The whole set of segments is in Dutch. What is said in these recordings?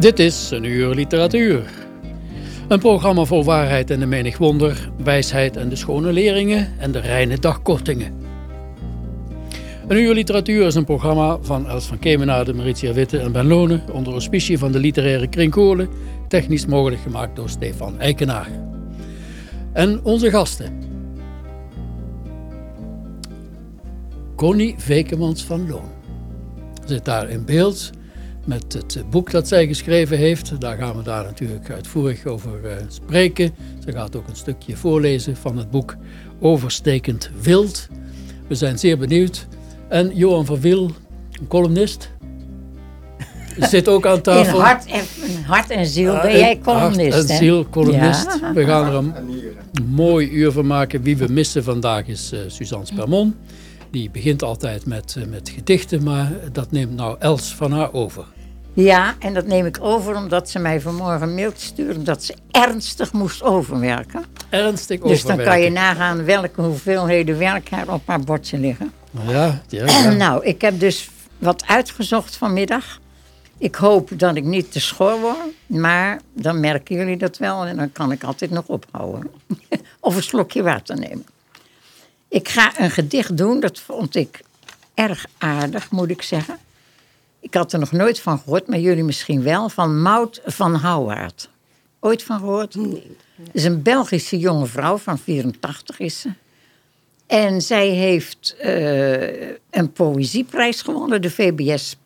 Dit is een uur literatuur. Een programma vol waarheid en de menig wonder, wijsheid en de schone leringen en de reine dagkortingen. Een uur literatuur is een programma van Els van Kemenade, Maritia Witte en Ben Lonen onder auspicie van de literaire Krinkolen, technisch mogelijk gemaakt door Stefan Eikenaar. En onze gasten. Connie Vekemans van Loon zit daar in beeld met het boek dat zij geschreven heeft. Daar gaan we daar natuurlijk uitvoerig over eh, spreken. Ze gaat ook een stukje voorlezen van het boek Overstekend Wild. We zijn zeer benieuwd. En Johan van Wiel, een columnist, zit ook aan In tafel. hart en, in hart en ziel ben in jij columnist, hart en hè? ziel columnist. Ja. We gaan er een mooi uur van maken. Wie we missen vandaag is eh, Suzanne Spermon. Die begint altijd met, eh, met gedichten, maar dat neemt nou Els van haar over. Ja, en dat neem ik over omdat ze mij vanmorgen een mailtje stuurde dat ze ernstig moest overwerken. Ernstig Dus dan kan je overwerken. nagaan welke hoeveelheden werk er op haar bordje liggen. Ja, ja, ja. Nou, ik heb dus wat uitgezocht vanmiddag. Ik hoop dat ik niet te schor word, maar dan merken jullie dat wel en dan kan ik altijd nog ophouden. of een slokje water nemen. Ik ga een gedicht doen, dat vond ik erg aardig, moet ik zeggen. Ik had er nog nooit van gehoord, maar jullie misschien wel, van Maud van Houwaard. Ooit van gehoord? Nee. Het is een Belgische jonge vrouw, van 84 is ze. En zij heeft eh, een poëzieprijs gewonnen, de VBS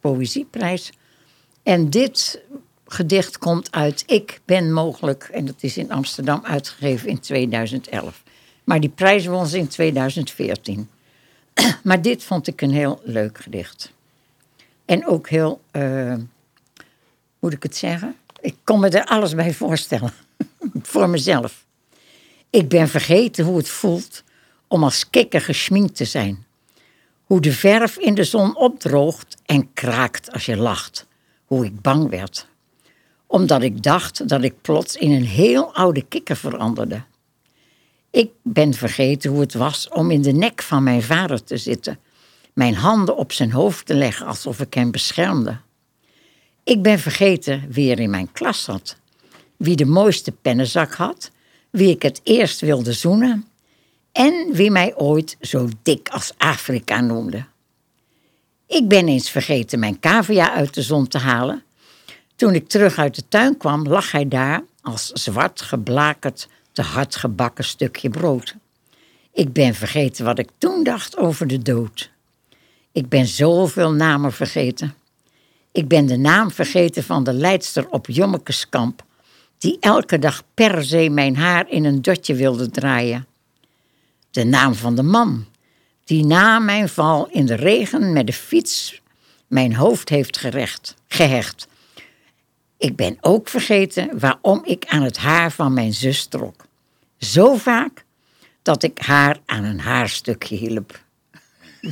Poëzieprijs. En dit gedicht komt uit Ik ben mogelijk, en dat is in Amsterdam uitgegeven in 2011. Maar die prijs won ze in 2014. maar dit vond ik een heel leuk gedicht. En ook heel, eh, moet ik het zeggen? Ik kon me er alles bij voorstellen. Voor mezelf. Ik ben vergeten hoe het voelt om als kikker geschminkt te zijn. Hoe de verf in de zon opdroogt en kraakt als je lacht. Hoe ik bang werd. Omdat ik dacht dat ik plots in een heel oude kikker veranderde. Ik ben vergeten hoe het was om in de nek van mijn vader te zitten. Mijn handen op zijn hoofd te leggen alsof ik hem beschermde. Ik ben vergeten wie er in mijn klas zat. Wie de mooiste pennenzak had. Wie ik het eerst wilde zoenen. En wie mij ooit zo dik als Afrika noemde. Ik ben eens vergeten mijn cavia uit de zon te halen. Toen ik terug uit de tuin kwam, lag hij daar als zwart geblakerd, te hard gebakken stukje brood. Ik ben vergeten wat ik toen dacht over de dood. Ik ben zoveel namen vergeten. Ik ben de naam vergeten van de leidster op Jommekeskamp, die elke dag per se mijn haar in een dotje wilde draaien. De naam van de man, die na mijn val in de regen met de fiets mijn hoofd heeft gerecht, gehecht. Ik ben ook vergeten waarom ik aan het haar van mijn zus trok. Zo vaak dat ik haar aan een haarstukje hielp.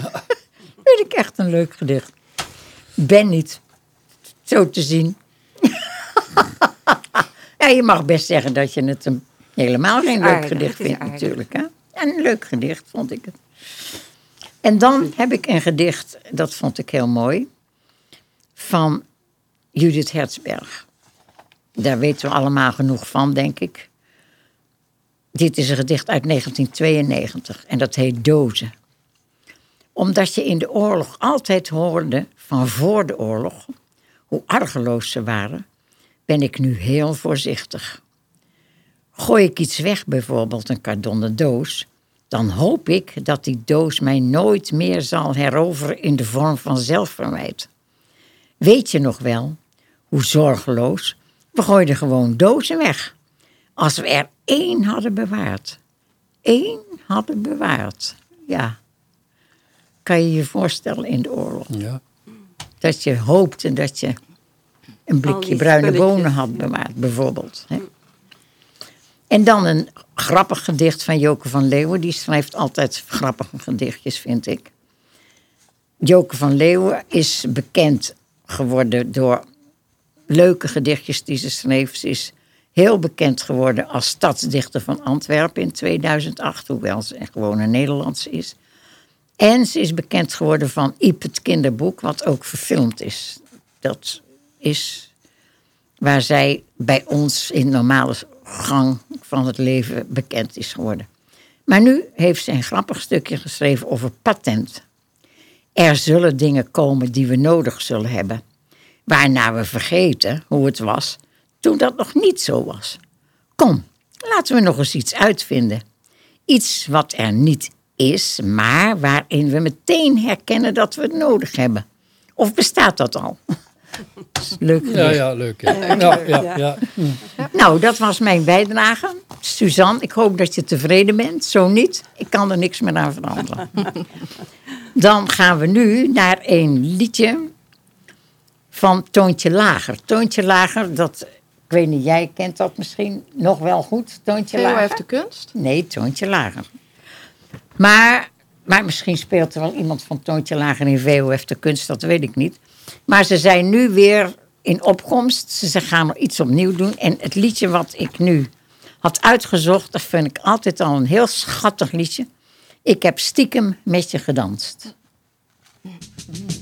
Vind ik echt een leuk gedicht. Ben niet, zo te zien. ja, je mag best zeggen dat je het een, helemaal geen leuk aardig, gedicht vindt natuurlijk. Hè? Een leuk gedicht vond ik het. En dan heb ik een gedicht, dat vond ik heel mooi, van Judith Hertzberg. Daar weten we allemaal genoeg van, denk ik. Dit is een gedicht uit 1992 en dat heet Dozen. Omdat je in de oorlog altijd hoorde van voor de oorlog hoe argeloos ze waren, ben ik nu heel voorzichtig. Gooi ik iets weg, bijvoorbeeld een kardonnen doos, dan hoop ik dat die doos mij nooit meer zal heroveren in de vorm van zelfverwijt. Weet je nog wel hoe zorgeloos? We gooiden gewoon dozen weg. Als we er één hadden bewaard. Eén hadden bewaard. Ja. Kan je je voorstellen in de oorlog? Ja. Dat je hoopte dat je een blikje bruine bonen had bewaard, bijvoorbeeld. Hè? En dan een grappig gedicht van Joke van Leeuwen. Die schrijft altijd grappige gedichtjes, vind ik. Joke van Leeuwen is bekend geworden door leuke gedichtjes die ze schreef. Ze is heel bekend geworden als stadsdichter van Antwerpen in 2008, hoewel ze gewoon een Nederlandse is. En ze is bekend geworden van Iep het kinderboek, wat ook verfilmd is. Dat is waar zij bij ons in normale gang van het leven bekend is geworden. Maar nu heeft ze een grappig stukje geschreven over patent. Er zullen dingen komen die we nodig zullen hebben, waarna we vergeten hoe het was toen dat nog niet zo was. Kom, laten we nog eens iets uitvinden. Iets wat er niet is, maar waarin we meteen herkennen dat we het nodig hebben. Of bestaat dat al? Leuk Ja, ja, leuk. Ja, ja, ja, ja. Nou, dat was mijn bijdrage. Suzanne, ik hoop dat je tevreden bent. Zo niet, ik kan er niks meer aan veranderen. Dan gaan we nu naar een liedje van Toontje Lager. Toontje Lager, dat, ik weet niet, jij kent dat misschien nog wel goed, Toontje Theo Lager? heeft de kunst. Nee, Toontje Lager. Maar, maar misschien speelt er wel iemand van Toontje Lager in VOF de kunst, dat weet ik niet. Maar ze zijn nu weer in opkomst. Ze gaan nog iets opnieuw doen. En het liedje wat ik nu had uitgezocht, dat vind ik altijd al een heel schattig liedje. Ik heb stiekem met je gedanst. Ik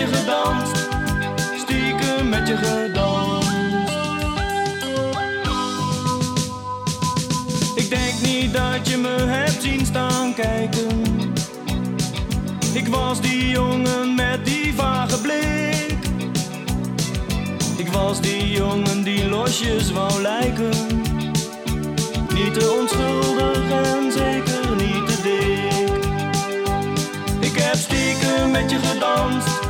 je gedanst. Stiekem met je gedanst. Ik denk niet dat je me hebt zien staan kijken. Ik was die jongen met die vage blik. Ik was die jongen die losjes wou lijken. Niet te onschuldig en zeker niet te dik. Ik heb stiekem met je gedanst.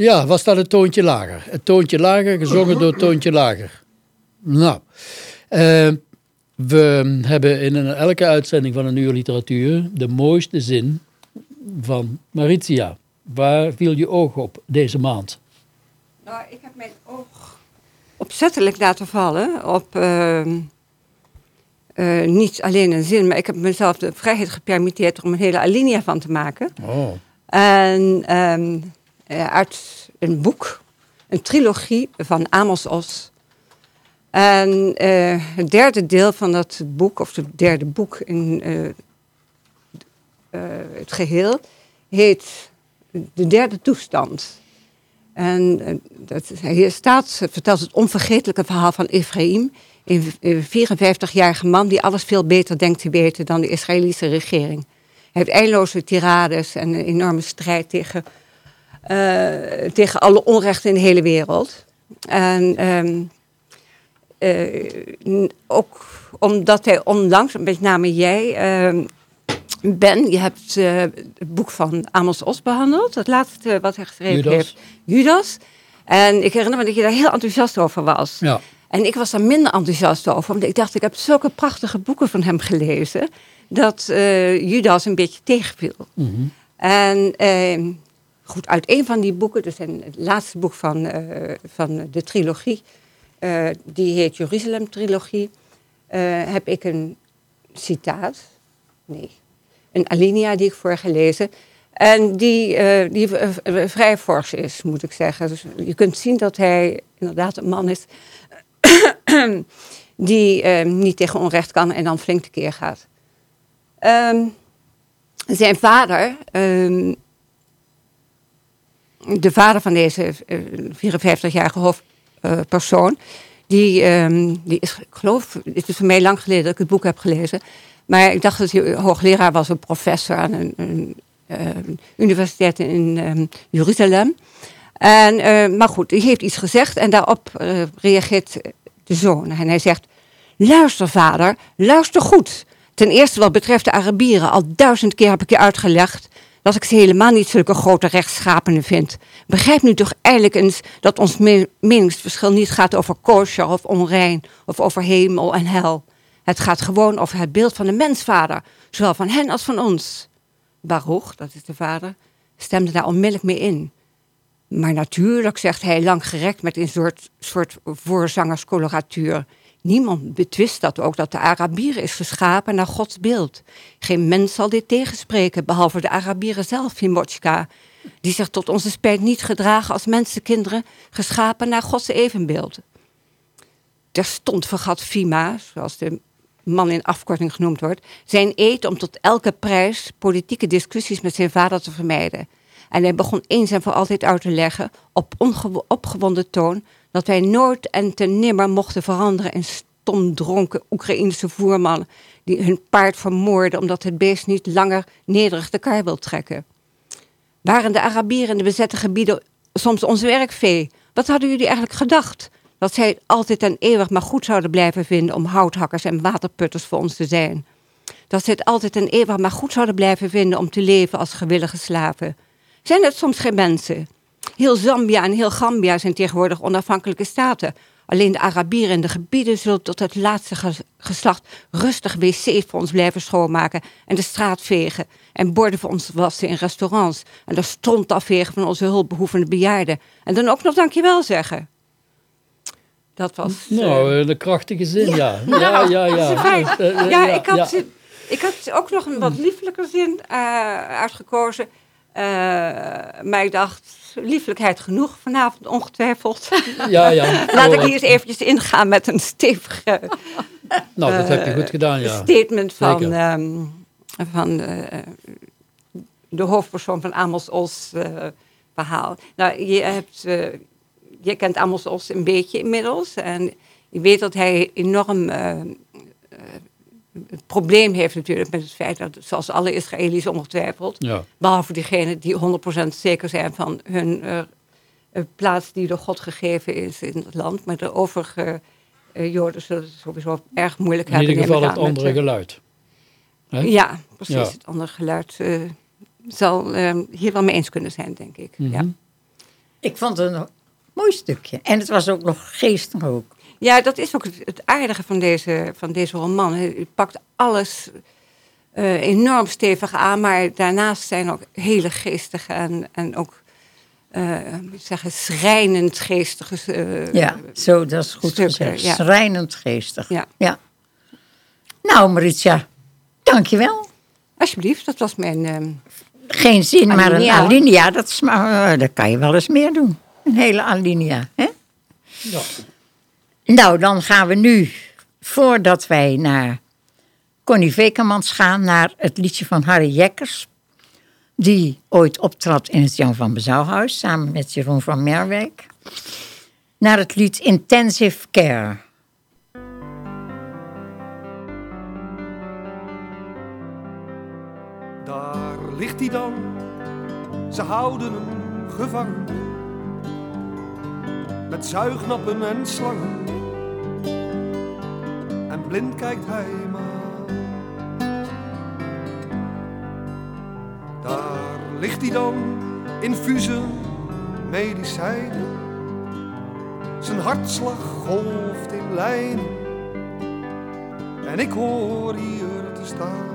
Ja, was dat het toontje lager? Het toontje lager, gezongen door Toontje Lager. Nou, eh, we hebben in een- elke uitzending van een uur literatuur de mooiste zin van Maritia. Waar viel je oog op deze maand? Nou, ik heb mijn oog opzettelijk laten vallen op ehm, eh, niet alleen een zin, maar ik heb mezelf de vrijheid gepermitteerd er om een hele alinea van te maken. Oh, En ehm, eh, uit een boek, een trilogie van Amos Os. En eh, het derde deel van dat boek, of het derde boek in eh, eh, het geheel, heet De Derde Toestand. En eh, dat, hier staat, vertelt het onvergetelijke verhaal van Ephraim. Een een 54-jarige man die alles veel beter denkt te weten dan de Israëlische regering. Hij heeft eindeloze tirades en een enorme strijd tegen, eh, tegen alle onrecht in de hele wereld. En ehm, eh, ook omdat hij onlangs, met name jij, ehm, Ben, je hebt eh, het boek van Amos Os behandeld. Het laatste wat hij geschreven Judas. heeft. Judas. En ik herinner me dat je daar heel enthousiast over was. ja. En ik was daar minder enthousiast over, omdat ik dacht, ik heb zulke prachtige boeken van hem gelezen, dat eh, Judas een beetje tegenviel. Mhm. En eh, goed, uit een van die boeken, dus het laatste boek van, eh, van de trilogie, eh, die heet Jeruzalem-trilogie, eh, heb ik een citaat, nee, een alinea die ik voorgelezen. En die, die vrij fors is, moet ik zeggen. Dus je kunt zien dat hij inderdaad een man is die niet tegen onrecht kan en dan flink tekeer gaat. Ehm, zijn vader, ehm, de vader van deze eh, 54-jarige hoofdpersoon, die, ehm, die is, ik geloof, het is voor mij lang geleden dat ik het boek heb gelezen, maar ik dacht dat hij hoogleraar was, een professor aan een, een eh, universiteit in ehm, Jeruzalem. En, eh, maar goed, die heeft iets gezegd en daarop eh, reageert de zoon. En hij zegt, luister vader, luister goed. Ten eerste wat betreft de Arabieren, al duizend keer heb ik je uitgelegd dat ik ze helemaal niet zulke grote rechtschapenen vind. Begrijp nu toch eigenlijk eens dat ons me- meningsverschil niet gaat over kosher of onrein of over hemel en hel. Het gaat gewoon over het beeld van de mensvader, zowel van hen als van ons. Baruch, dat is de vader, stemde daar onmiddellijk mee in. Maar natuurlijk, zegt hij langgerekt met een soort, soort voorzangerscoloratuur. Niemand betwist dat ook, dat de Arabier is geschapen naar Gods beeld. Geen mens zal dit tegenspreken, behalve de Arabieren zelf, Himotchka. Die zich tot onze spijt niet gedragen als mensenkinderen, geschapen naar Gods evenbeeld. Terstond vergat Fima, zoals de man in afkorting genoemd wordt, zijn eed om tot elke prijs politieke discussies met zijn vader te vermijden. En hij begon eens en voor altijd uit te leggen, op opgewonden toon, dat wij nooit en ten nimmer mochten veranderen in stomdronken Oekraïnse voermannen die hun paard vermoorden omdat het beest niet langer nederig de kar wil trekken. Waren de Arabieren in de bezette gebieden soms ons werkvee? Wat hadden jullie eigenlijk gedacht? Dat zij het altijd en eeuwig maar goed zouden blijven vinden om houthakkers en waterputters voor ons te zijn. Dat zij het altijd en eeuwig maar goed zouden blijven vinden om te leven als gewillige slaven. Zijn het soms geen mensen? Heel Zambia en heel Gambia zijn tegenwoordig onafhankelijke staten. Alleen de Arabieren in de gebieden zullen tot het laatste ges- geslacht rustig wc's voor ons blijven schoonmaken en de straat vegen en borden voor ons wassen in restaurants en de stront afvegen van onze hulpbehoevende bejaarden. En dan ook nog dankjewel zeggen. Dat was... Nou, een krachtige zin, ja. Ja, ja, ja. Eh, eh, Ja, ik had, ja. ik had ook nog een wat liefelijker zin uitgekozen. Eh, maar ik dacht, liefelijkheid genoeg vanavond, ongetwijfeld. Ja, ja. Laat ik hier eens eventjes ingaan met een stevige Nou, dat heb je eh, goed gedaan, ja. statement van, ehm, van eh, de hoofdpersoon van Amos Os eh, verhaal. Nou, je, hebt, je kent Amos Os een beetje inmiddels. En je weet dat hij enorm het probleem heeft natuurlijk met het feit dat, zoals alle Israëli's ongetwijfeld, Ja. behalve diegenen die 100% zeker zijn van hun eh, eh, plaats die door God gegeven is in het land. Maar de overige eh, Joden zullen het sowieso erg moeilijk In hebben. ieder neem geval het met, andere geluid. Hè? Ja, precies. Ja. Het andere geluid eh, zal eh, hier wel mee eens kunnen zijn, denk ik. Mhm. ja. Ik vond het een mooi stukje. En het was ook nog geestig ook. Ja, dat is ook het, het aardige van deze, van deze roman. Hij pakt alles eh, enorm stevig aan, maar daarnaast zijn ook hele geestige en, en ook eh, moet ik zeggen, schrijnend geestige. eh, Ja, zo, dat is goed stukken, gezegd. ja. Schrijnend geestig. Ja. ja. Nou, Maritja, dankjewel. Alsjeblieft, dat was mijn. ehm, Geen zin, maar een Alinea. dat, is maar, dat kan je wel eens meer doen. Een hele alinea, hè? Ja. Nou, dan gaan we nu, voordat wij naar Connie Vekermans gaan, naar het liedje van Harry Jekkers. Die ooit optrad in het Jan van Bezouwhuis, samen met Jeroen van Merwijk. Naar het lied Intensive Care. Daar ligt hij dan, ze houden hem gevangen. Met zuignappen en slangen. Blind kijkt hij maar. Daar ligt hij dan, infusen, medicijnen. Zijn hartslag golft in lijnen. En ik hoor hier te staan.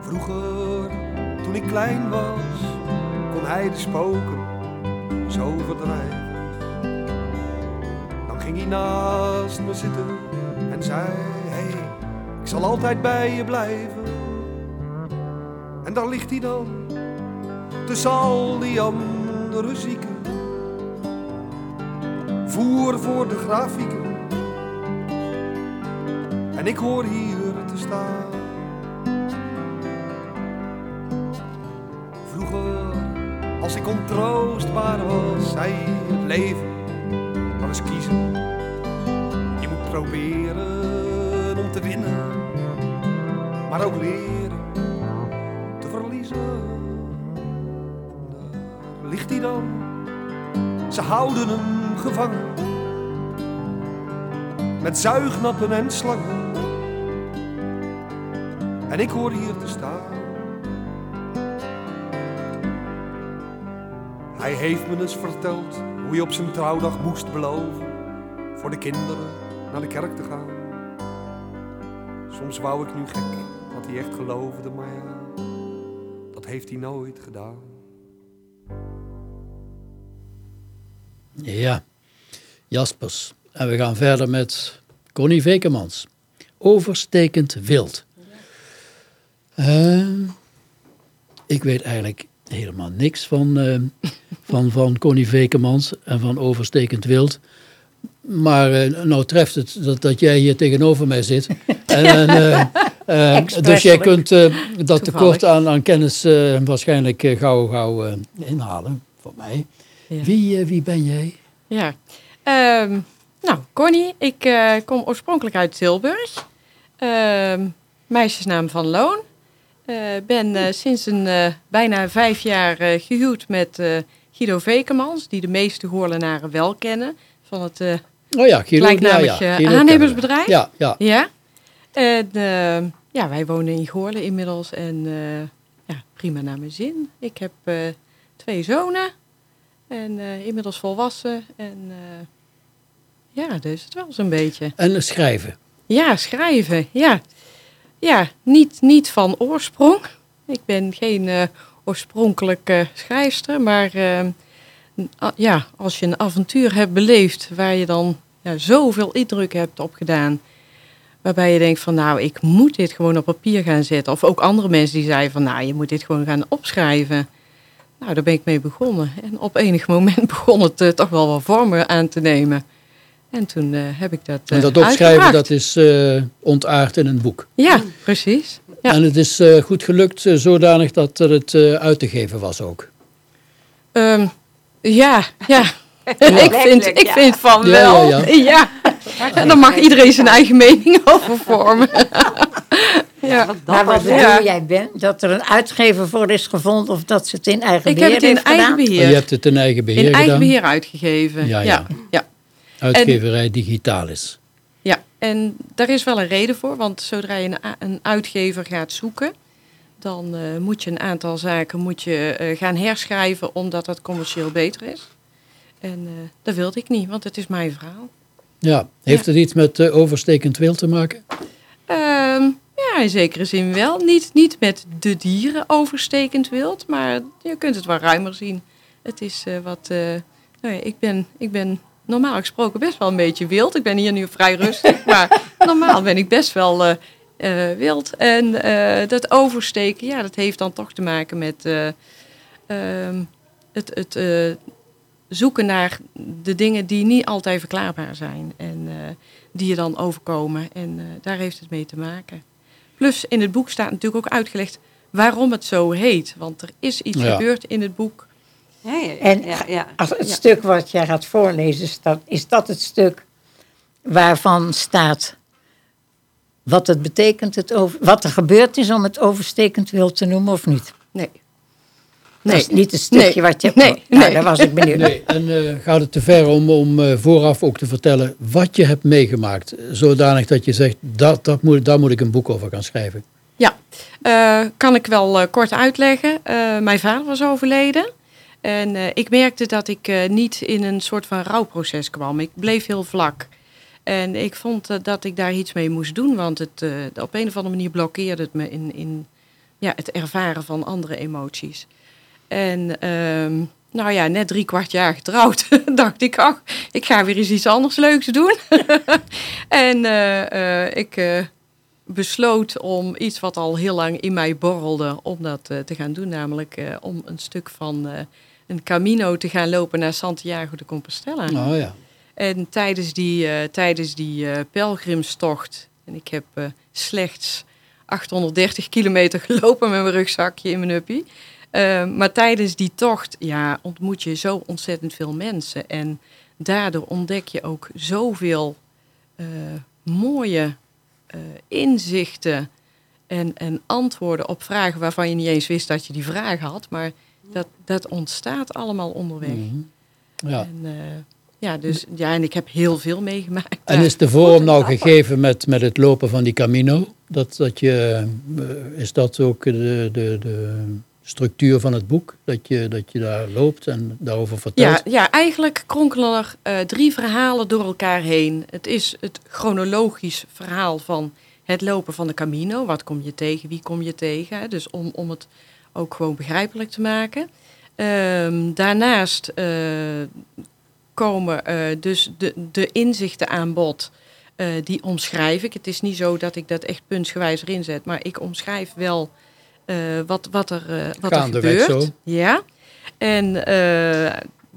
Vroeger, toen ik klein was, kon hij de spoken zo verdrijven. Ging hij naast me zitten en zei: Hey, ik zal altijd bij je blijven. En daar ligt hij dan, tussen al die andere zieken. Voer voor de grafieken. En ik hoor hier te staan. Vroeger, als ik ontroostbaar was, zei het leven, proberen om te winnen, maar ook leren te verliezen. Ligt hij dan, ze houden hem gevangen. Met zuignappen en slangen. En ik hoor hier te staan. Hij heeft me eens verteld hoe je op zijn trouwdag moest beloven voor de kinderen naar de kerk te gaan. Soms wou ik nu gek dat hij echt geloofde, maar ja, dat heeft hij nooit gedaan. Ja, Jaspers. En we gaan verder met Connie Vekemans. Overstekend wild. Eh, ik weet eigenlijk helemaal niks van, eh, van, van Connie Vekemans en van Overstekend wild. Maar eh, nou treft het dat, dat jij hier tegenover mij zit. En, eh, eh, dus jij kunt dat Toevallig. tekort aan, aan kennis waarschijnlijk gauw, gauw inhalen, voor mij. Ja. Wie, wie ben jij? Ja. Ehm, nou, Connie, ik kom oorspronkelijk uit Tilburg. Ehm, meisjesnaam van Loon. Ben sinds een bijna vijf jaar eh, gehuwd met Guido Vekemans, die de meeste Goorlenaren wel kennen. Van het Oh ja, gelijknamige ja, ja, Guido aannemersbedrijf. Ja, ja. Ja. En eh, ja, wij wonen in Goorlen inmiddels en eh, ja, prima naar mijn zin. Ik heb eh, twee zonen en eh, inmiddels volwassen. En eh, ja, dus het wel zo'n beetje. En schrijven. Ja, schrijven, ja. Ja, niet, niet van oorsprong. Ik ben geen eh, oorspronkelijke schrijfster, maar eh, ja, als je een avontuur hebt beleefd waar je dan ja, zoveel indruk hebt opgedaan, waarbij je denkt van nou, ik moet dit gewoon op papier gaan zetten. Of ook andere mensen die zeiden van nou, je moet dit gewoon gaan opschrijven. Nou, daar ben ik mee begonnen. En op enig moment begon het eh, toch wel wat vormen aan te nemen. En toen eh, heb ik dat. En eh, dat opschrijven, uitgebracht. dat is eh, ontaard in een boek. Ja, precies. Ja. En het is eh, goed gelukt, eh, zodanig dat er het eh, uit te geven was ook. Ehm, ja, ja. ik, vind, ik ja. vind van Ja, wel. ja, Ja, En dan mag iedereen zijn eigen mening over vormen. ja. Maar wat bedoel Ja. jij, Ben? Dat er een uitgever voor is gevonden of dat ze het in eigen Ik beheer heb het in heeft eigen gedaan? Beheer. je hebt het in eigen beheer in eigen beheer uitgegeven. Ja, Ja. Uitgeverij Digitalis. Ja, en daar is wel een reden voor, want zodra je een, een uitgever gaat zoeken, dan eh, moet je een aantal zaken moet je, eh, gaan herschrijven omdat dat commercieel beter is. En eh, dat wilde ik niet, want het is mijn verhaal. Ja, heeft het iets met overstekend wild te maken? Ehm, ja, in zekere zin wel. Niet, niet met de dieren overstekend wild, maar je kunt het wel ruimer zien. Het is wat. nou ja, ik, ben, ik ben normaal gesproken best wel een beetje wild. Ik ben hier nu vrij rustig, maar normaal ben ik best wel wild. En eh, dat oversteken, ja, dat heeft dan toch te maken met eh, ehm, het, het eh, zoeken naar de dingen die niet altijd verklaarbaar zijn. En eh, die je dan overkomen. En eh, daar heeft het mee te maken. Plus in het boek staat natuurlijk ook uitgelegd waarom het zo heet. Want er is iets Ja. gebeurd in het boek. Ja, ja, ja. En ja, ja. Als het Ja. stuk wat jij gaat voorlezen, is dat, is dat het stuk waarvan staat wat het betekent, het over, wat er gebeurd is om het overstekend wild te noemen of niet? Nee. Dat is niet het stukje Nee. wat je... Nee. Nou, Nee. daar was ik benieuwd. Nee, en eh, gaat het te ver om, om eh, vooraf ook te vertellen wat je hebt meegemaakt? Zodanig dat je zegt, dat, dat moet, daar moet ik een boek over gaan schrijven. Ja, eh, kan ik wel kort uitleggen. Eh, mijn vader was overleden. En eh, ik merkte dat ik eh, niet in een soort van rouwproces kwam. Ik bleef heel vlak. En ik vond eh, dat ik daar iets mee moest doen. Want het, eh, op een of andere manier blokkeerde het me in, in ja, het ervaren van andere emoties. En ehm, nou ja, net drie kwart jaar getrouwd, dacht ik, ach, ik ga weer eens iets anders leuks doen. en eh, ik besloot om iets wat al heel lang in mij borrelde, om dat te gaan doen. Namelijk om een stuk van een camino te gaan lopen naar Santiago de Compostela. Nou ja, En tijdens die, eh, tijdens die eh, pelgrimstocht, en ik heb eh, slechts 830 kilometer gelopen met mijn rugzakje in mijn uppie. Maar tijdens die tocht ja, ontmoet je zo ontzettend veel mensen. En daardoor ontdek je ook zoveel mooie inzichten en, en antwoorden op vragen waarvan je niet eens wist dat je die vragen had. Maar dat, dat ontstaat allemaal onderweg. Mhm. ja. En, ja, dus, ja, en ik heb heel veel meegemaakt. En is de vorm nou gegeven met, met het lopen van die Camino? Dat, dat je, eh, is dat ook de, de, de structuur van het boek? Dat je, dat je daar loopt en daarover vertelt? ja, ja, eigenlijk kronkelen er eh, drie verhalen door elkaar heen. Het is het chronologisch verhaal van het lopen van de Camino. Wat kom je tegen, wie kom je tegen? Dus om, om het ook gewoon begrijpelijk te maken. Ehm, daarnaast eh, komen eh, dus de, de inzichten aan bod. eh, die omschrijf ik. Het is niet zo dat ik dat echt puntsgewijs erin zet, maar ik omschrijf wel eh, wat, wat er, eh, wat er gebeurt. zo. Ja. En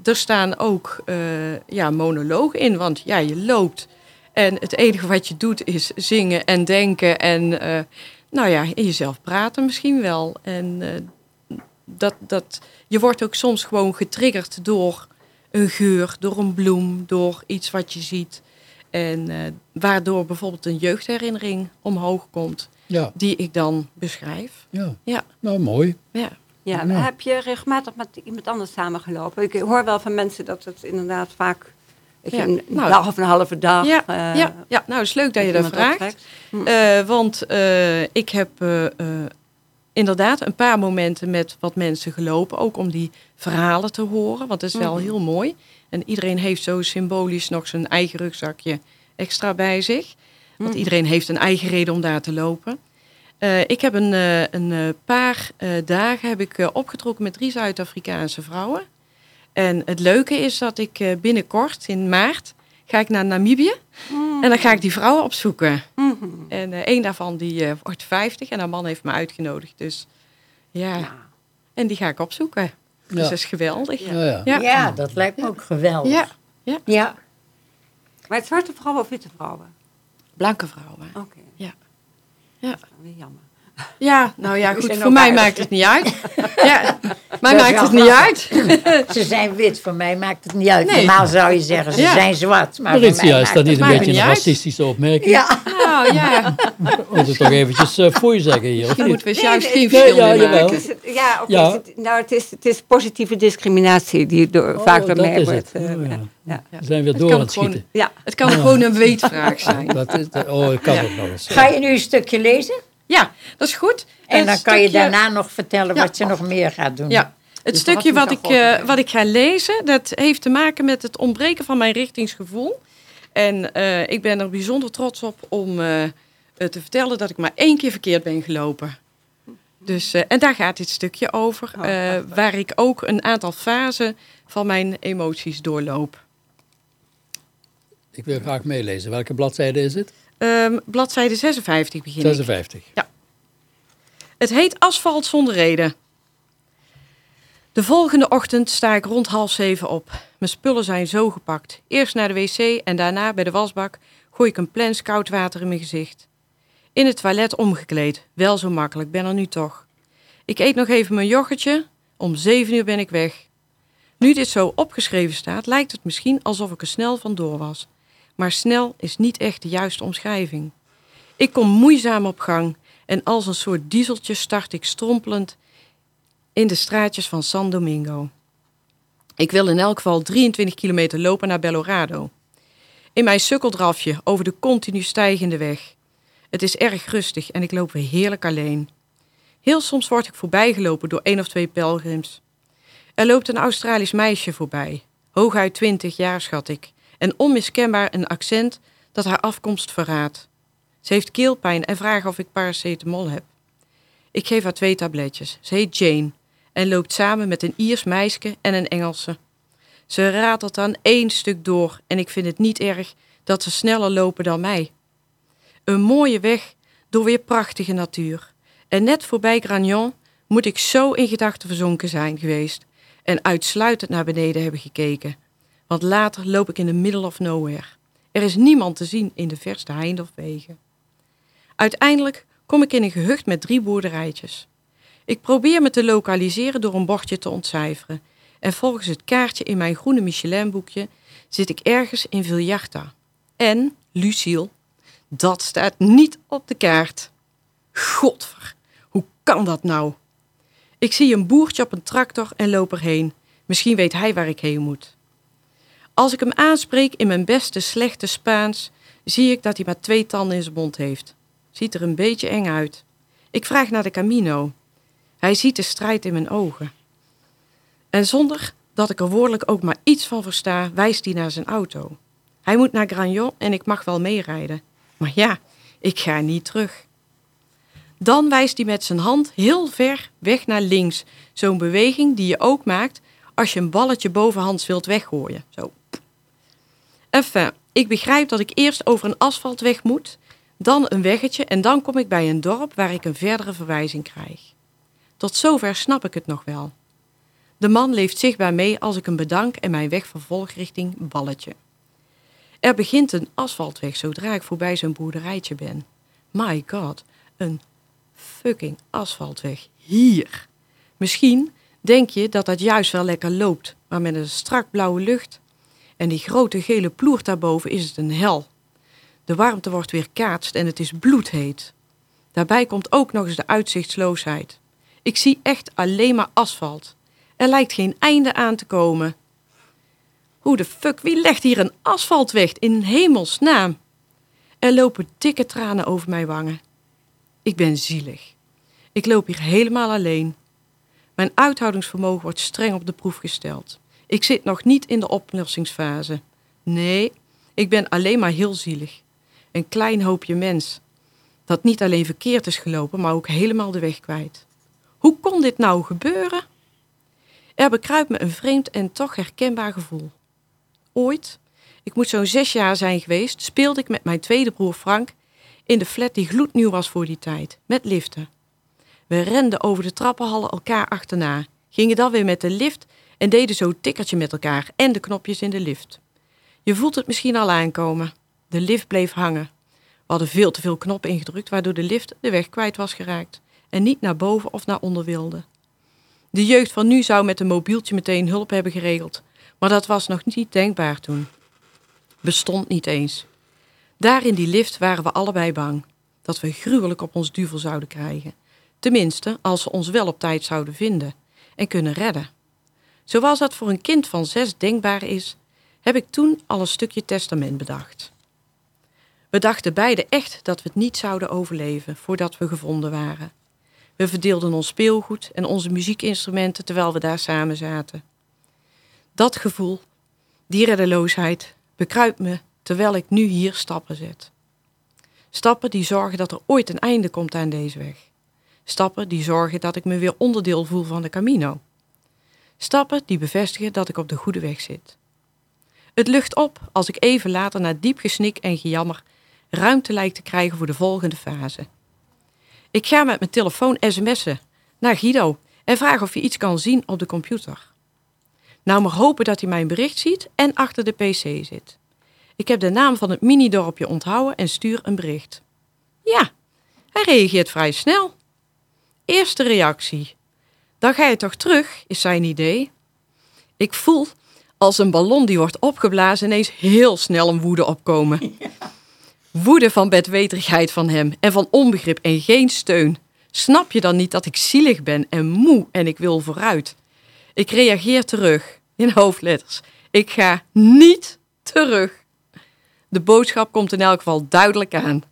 er staan ook ja, monologen in, want ja, je loopt. En het enige wat je doet is zingen en denken en nou ja, in jezelf praten misschien wel. En dat, dat, je wordt ook soms gewoon getriggerd door een geur, door een bloem, door iets wat je ziet. En eh, waardoor bijvoorbeeld een jeugdherinnering omhoog komt, Ja, die ik dan beschrijf. ja. Ja, nou mooi. ja. Ja, heb je regelmatig met iemand anders samengelopen? Ik hoor wel van mensen dat het inderdaad vaak Ja, een nou, dag of een halve dag. Ja, eh, ja, ja, nou, het is leuk dat je dat vraagt. Hm. Eh, want eh, ik heb inderdaad een paar momenten met wat mensen gelopen. Ook om die verhalen te horen. Want dat is wel Mhm. heel mooi. En iedereen heeft zo symbolisch nog zijn eigen rugzakje extra bij zich. Want Mhm. iedereen heeft een eigen reden om daar te lopen. Eh, ik heb een, eh, een eh, paar dagen heb ik, opgetrokken met drie Zuid-Afrikaanse vrouwen. En het leuke is dat ik binnenkort, in maart, ga ik naar Namibië. En dan ga ik die vrouwen opzoeken. Mhm. En eh een daarvan die eh, wordt 50 en haar man heeft me uitgenodigd. Dus ja, Ja. en die ga ik opzoeken. Dus Ja. dat is geweldig. Ja, ja. Ja. Ja, dat lijkt me ook geweldig. Ja. Ja. Maar het zwarte vrouwen of witte vrouwen? Blanke vrouwen. Oké. Ja. Ja. Dat is weer jammer. Ja, nou ja, goed. Voor mij maakt het niet uit. Ja, mij maakt het niet uit. Ze zijn wit, voor mij maakt het niet uit. Nee. Normaal zou je zeggen, ze Ja. zijn zwart. Maar voor Maritia, mij is maakt dat niet het een beetje niet een uit. racistische opmerking? Ja, Nou ja, Moet het toch eventjes eh foei zeggen hier? of je niet? moet we juist geen nee, verschil ja. Het is, ja, oké, Ja. het- nou, het, is, het is positieve discriminatie die door, Oh, vaak door mij wordt. het. eh, Oh, ja. We zijn weer Het door aan het gewoon- schieten. ja. Het kan gewoon een weetvraag zijn. Dat is, oh, ik kan Ja. het nog eens. Ga je nu een stukje lezen? Ja, dat is goed. En dan kan je daarna nog vertellen Ja. wat je nog meer gaat doen. Ja, het Dus stukje wat ik, eh, wat ik ga lezen, dat heeft te maken met het ontbreken van mijn richtingsgevoel. En eh, ik ben er bijzonder trots op om eh, te vertellen dat ik maar één keer verkeerd ben gelopen. Dus, eh, en daar gaat dit stukje over, Oh, eh, waar ik ook een aantal fasen van mijn emoties doorloop. Ik wil graag meelezen. Welke bladzijde is het? Ehm, bladzijde 56 begin ik. 56. Het heet asfalt zonder reden. De volgende ochtend sta ik rond half zeven op. Mijn spullen zijn zo gepakt. Eerst naar de wc en daarna bij de wasbak gooi ik een plens koud water in mijn gezicht. In het toilet omgekleed. Wel zo makkelijk, ben er nu toch. Ik eet nog even mijn yoghurtje. Om zeven uur ben ik weg. Nu dit zo opgeschreven staat, lijkt het misschien alsof ik er snel vandoor was. Maar snel is niet echt de juiste omschrijving. Ik kom moeizaam op gang en als een soort dieseltje start ik strompelend in de straatjes van San Domingo. Ik wil in elk geval 23 kilometer lopen naar Bellorado. In mijn sukkeldrafje over de continu stijgende weg. Het is erg rustig en ik loop weer heerlijk alleen. Heel soms word ik voorbijgelopen door één of twee pelgrims. Er loopt een Australisch meisje voorbij, hooguit 20 jaar schat ik, en onmiskenbaar een accent dat haar afkomst verraadt. Ze heeft keelpijn en vraagt of ik paracetamol heb. Ik geef haar twee tabletjes. Ze heet Jane en loopt samen met een Iers meisje en een Engelse. Ze ratelt aan één stuk door en ik vind het niet erg dat ze sneller lopen dan mij. Een mooie weg door weer prachtige natuur. En net voorbij Gragnon moet ik zo in gedachten verzonken zijn geweest en uitsluitend naar beneden hebben gekeken. Want later loop ik in the middle of nowhere. Er is niemand te zien in de verste wegen. Uiteindelijk kom ik in een gehucht met drie boerderijtjes. Ik probeer me te lokaliseren door een bordje te ontcijferen. En volgens het kaartje in mijn groene Michelin-boekje zit ik ergens in Viljarta. En, Lucille, dat staat niet op de kaart. Godver, hoe kan dat nou? Ik zie een boertje op een tractor en loop erheen. Misschien weet hij waar ik heen moet. Als ik hem aanspreek in mijn beste slechte Spaans, zie ik dat hij maar twee tanden in zijn mond heeft. Ziet er een beetje eng uit. Ik vraag naar de Camino. Hij ziet de strijd in mijn ogen. En zonder dat ik er woordelijk ook maar iets van versta, wijst hij naar zijn auto. Hij moet naar Gragnon en ik mag wel meerijden. Maar ja, ik ga niet terug. Dan wijst hij met zijn hand heel ver weg naar links. Zo'n beweging die je ook maakt als je een balletje bovenhands wilt weggooien. Zo. Enfin, ik begrijp dat ik eerst over een asfaltweg moet, dan een weggetje en dan kom ik bij een dorp waar ik een verdere verwijzing krijg. Tot zover snap ik het nog wel. De man leeft zichtbaar mee als ik hem bedank en mijn weg vervolg richting Balletje. Er begint een asfaltweg zodra ik voorbij zo'n boerderijtje ben. My god, een fucking asfaltweg. Hier. Misschien denk je dat dat juist wel lekker loopt, maar met een strak blauwe lucht en die grote gele ploert daarboven is het een hel. De warmte wordt weer kaatst en het is bloedheet. Daarbij komt ook nog eens de uitzichtsloosheid. Ik zie echt alleen maar asfalt. Er lijkt geen einde aan te komen. Hoe de fuck, wie legt hier een asfaltweg in hemelsnaam? Er lopen dikke tranen over mijn wangen. Ik ben zielig. Ik loop hier helemaal alleen. Mijn uithoudingsvermogen wordt streng op de proef gesteld. Ik zit nog niet in de oplossingsfase. Nee, ik ben alleen maar heel zielig. Een klein hoopje mens. Dat niet alleen verkeerd is gelopen, maar ook helemaal de weg kwijt. Hoe kon dit nou gebeuren? Er bekruipt me een vreemd en toch herkenbaar gevoel. Ooit, ik moet zo'n zes jaar zijn geweest, speelde ik met mijn tweede broer Frank in de flat die gloednieuw was voor die tijd, met liften. We renden over de trappenhallen elkaar achterna, gingen dan weer met de lift en deden zo tikkertje met elkaar en de knopjes in de lift. Je voelt het misschien al aankomen. De lift bleef hangen. We hadden veel te veel knoppen ingedrukt, waardoor de lift de weg kwijt was geraakt en niet naar boven of naar onder wilde. De jeugd van nu zou met een mobieltje meteen hulp hebben geregeld, maar dat was nog niet denkbaar toen. Bestond niet eens. Daar in die lift waren we allebei bang dat we gruwelijk op ons duvel zouden krijgen. Tenminste, als ze ons wel op tijd zouden vinden en kunnen redden. Zoals dat voor een kind van zes denkbaar is, heb ik toen al een stukje testament bedacht. We dachten beiden echt dat we het niet zouden overleven voordat we gevonden waren. We verdeelden ons speelgoed en onze muziekinstrumenten terwijl we daar samen zaten. Dat gevoel, die reddeloosheid, bekruipt me terwijl ik nu hier stappen zet. Stappen die zorgen dat er ooit een einde komt aan deze weg. Stappen die zorgen dat ik me weer onderdeel voel van de Camino. Stappen die bevestigen dat ik op de goede weg zit. Het lucht op als ik even later na diep gesnik en gejammer ruimte lijkt te krijgen voor de volgende fase. Ik ga met mijn telefoon sms'en naar Guido en vraag of hij iets kan zien op de computer. Nou maar hopen dat hij mijn bericht ziet en achter de pc zit. Ik heb de naam van het minidorpje onthouden en stuur een bericht. Ja, hij reageert vrij snel. Eerste reactie. Dan ga je toch terug, is zijn idee. Ik voel als een ballon die wordt opgeblazen ineens heel snel een woede opkomen. Woede van bedweterigheid van hem en van onbegrip en geen steun. Snap je dan niet dat ik zielig ben en moe en ik wil vooruit? Ik reageer terug in hoofdletters. Ik ga niet terug. De boodschap komt in elk geval duidelijk aan.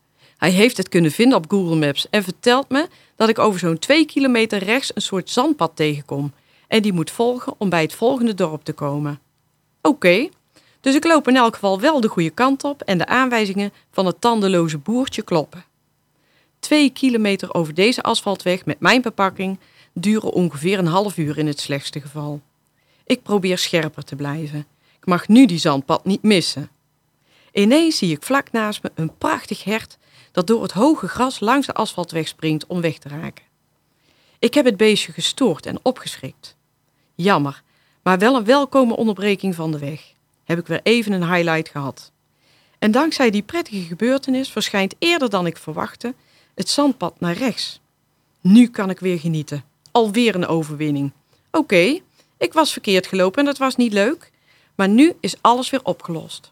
Hij heeft het kunnen vinden op Google Maps en vertelt me dat ik over zo'n twee kilometer rechts een soort zandpad tegenkom. En die moet volgen om bij het volgende dorp te komen. Oké, dus ik loop in elk geval wel de goede kant op en de aanwijzingen van het tandeloze boertje kloppen. Twee kilometer over deze asfaltweg met mijn bepakking duren ongeveer een half uur in het slechtste geval. Ik probeer scherper te blijven. Ik mag nu die zandpad niet missen. Ineens zie ik vlak naast me een prachtig hert dat door het hoge gras langs de asfaltweg springt om weg te raken. Ik heb het beestje gestoord en opgeschrikt. Jammer, maar wel een welkome onderbreking van de weg. Heb ik weer even een highlight gehad. En dankzij die prettige gebeurtenis verschijnt eerder dan ik verwachtte het zandpad naar rechts. Nu kan ik weer genieten. Alweer een overwinning. Oké, ik was verkeerd gelopen en dat was niet leuk, maar nu is alles weer opgelost.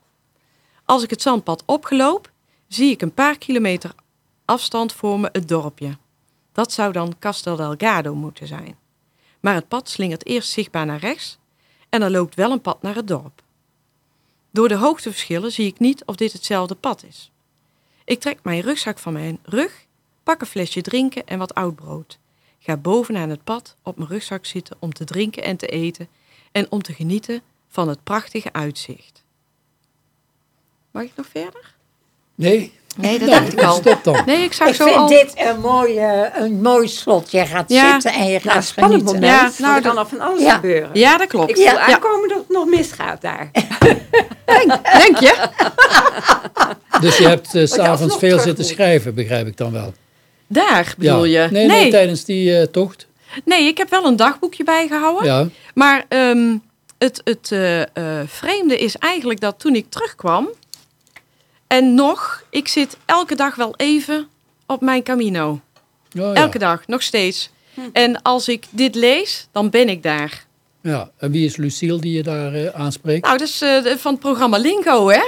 Als ik het zandpad opgeloop, zie ik een paar kilometer afstand voor me het dorpje. Dat zou dan Castel Delgado moeten zijn. Maar het pad slingert eerst zichtbaar naar rechts en er loopt wel een pad naar het dorp. Door de hoogteverschillen zie ik niet of dit hetzelfde pad is. Ik trek mijn rugzak van mijn rug, pak een flesje drinken en wat oud brood. Ga bovenaan het pad op mijn rugzak zitten om te drinken en te eten en om te genieten van het prachtige uitzicht. Mag ik nog verder? Nee? Nee, dat Nou, dacht ik al. Stop dan. Nee, ik zag Ik zo vind al... dit een mooi, eh, een mooi slot. Je gaat Ja. zitten en je Nou, gaat spannend genieten. moment. Ja, nou, er kan nog van alles Ja. gebeuren. Ja, dat klopt. Ik voel Ja. aankomen dat het nog misgaat daar. Denk je? Dus je hebt eh, s'avonds veel terug zitten moet. schrijven, begrijp ik dan wel. Daar bedoel ja. je? Nee, nee, tijdens die eh, tocht. Nee, ik heb wel een dagboekje bijgehouden. Ja. Maar ehm, het, het eh, vreemde is eigenlijk dat toen ik terugkwam... En nog, ik zit elke dag wel even op mijn Camino. Oh, ja. Elke dag, nog steeds. En als ik dit lees, dan ben ik daar. Ja. En wie is Lucille die je daar eh, aanspreekt? Nou, dat is eh, van het programma Lingo, hè?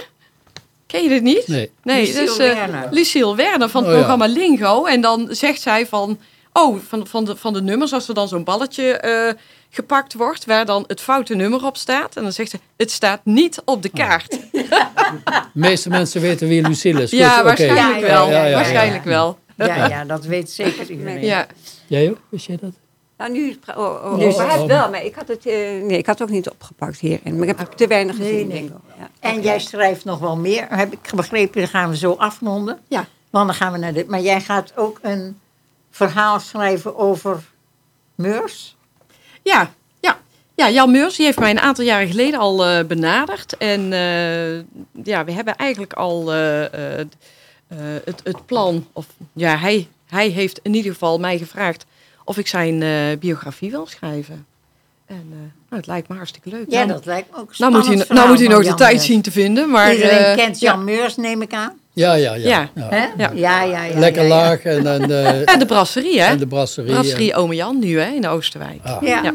Ken je dit niet? Nee. Nee, Lucille dat is eh, Werner. Lucille Werner van het Oh, ja. programma Lingo. En dan zegt zij van... Oh, van, van, de, van de nummers, als er dan zo'n balletje eh, gepakt wordt... waar dan het foute nummer op staat. En dan zegt ze, het staat niet op de kaart. De meeste mensen weten wie Lucille is. Goed, ja, waarschijnlijk wel. ja, ja, ja. waarschijnlijk wel. Ja, ja, dat weet zeker iedereen. Ja. Jij ook? Wist jij dat? Nou, nu oh, oh, Nu oh, het- wel, maar ik had het, eh, nee, ik had het ook niet opgepakt hierin. Maar ik heb te weinig gezien, nee. denk ik. Ja. En jij schrijft nog wel meer, heb ik begrepen. Dan gaan we zo afronden. Ja. Want dan gaan we naar dit. Maar jij gaat ook een verhaal schrijven over Meurs. Ja, ja. ja, Jan Meurs die heeft mij een aantal jaren geleden al eh, benaderd. En eh, ja, we hebben eigenlijk al eh, het, het plan, of ja, hij, hij heeft in ieder geval mij gevraagd of ik zijn biografie wil schrijven. En eh, nou, het lijkt me hartstikke leuk. Ja, nou, dat lijkt me ook nou moet hij, nou moet hij nog de tijd zien te vinden. Maar. Iedereen kent ja. Jan Meurs, neem ik aan. Ja, ja, ja. Ja. ja. Ja. Ja. Lekker ja, ja. laag en, en, eh, En de brasserie, hè? en de brasserie. brasserie Ome Jan nu, hè, in Oosterwijk. Ah. Ja. Ja.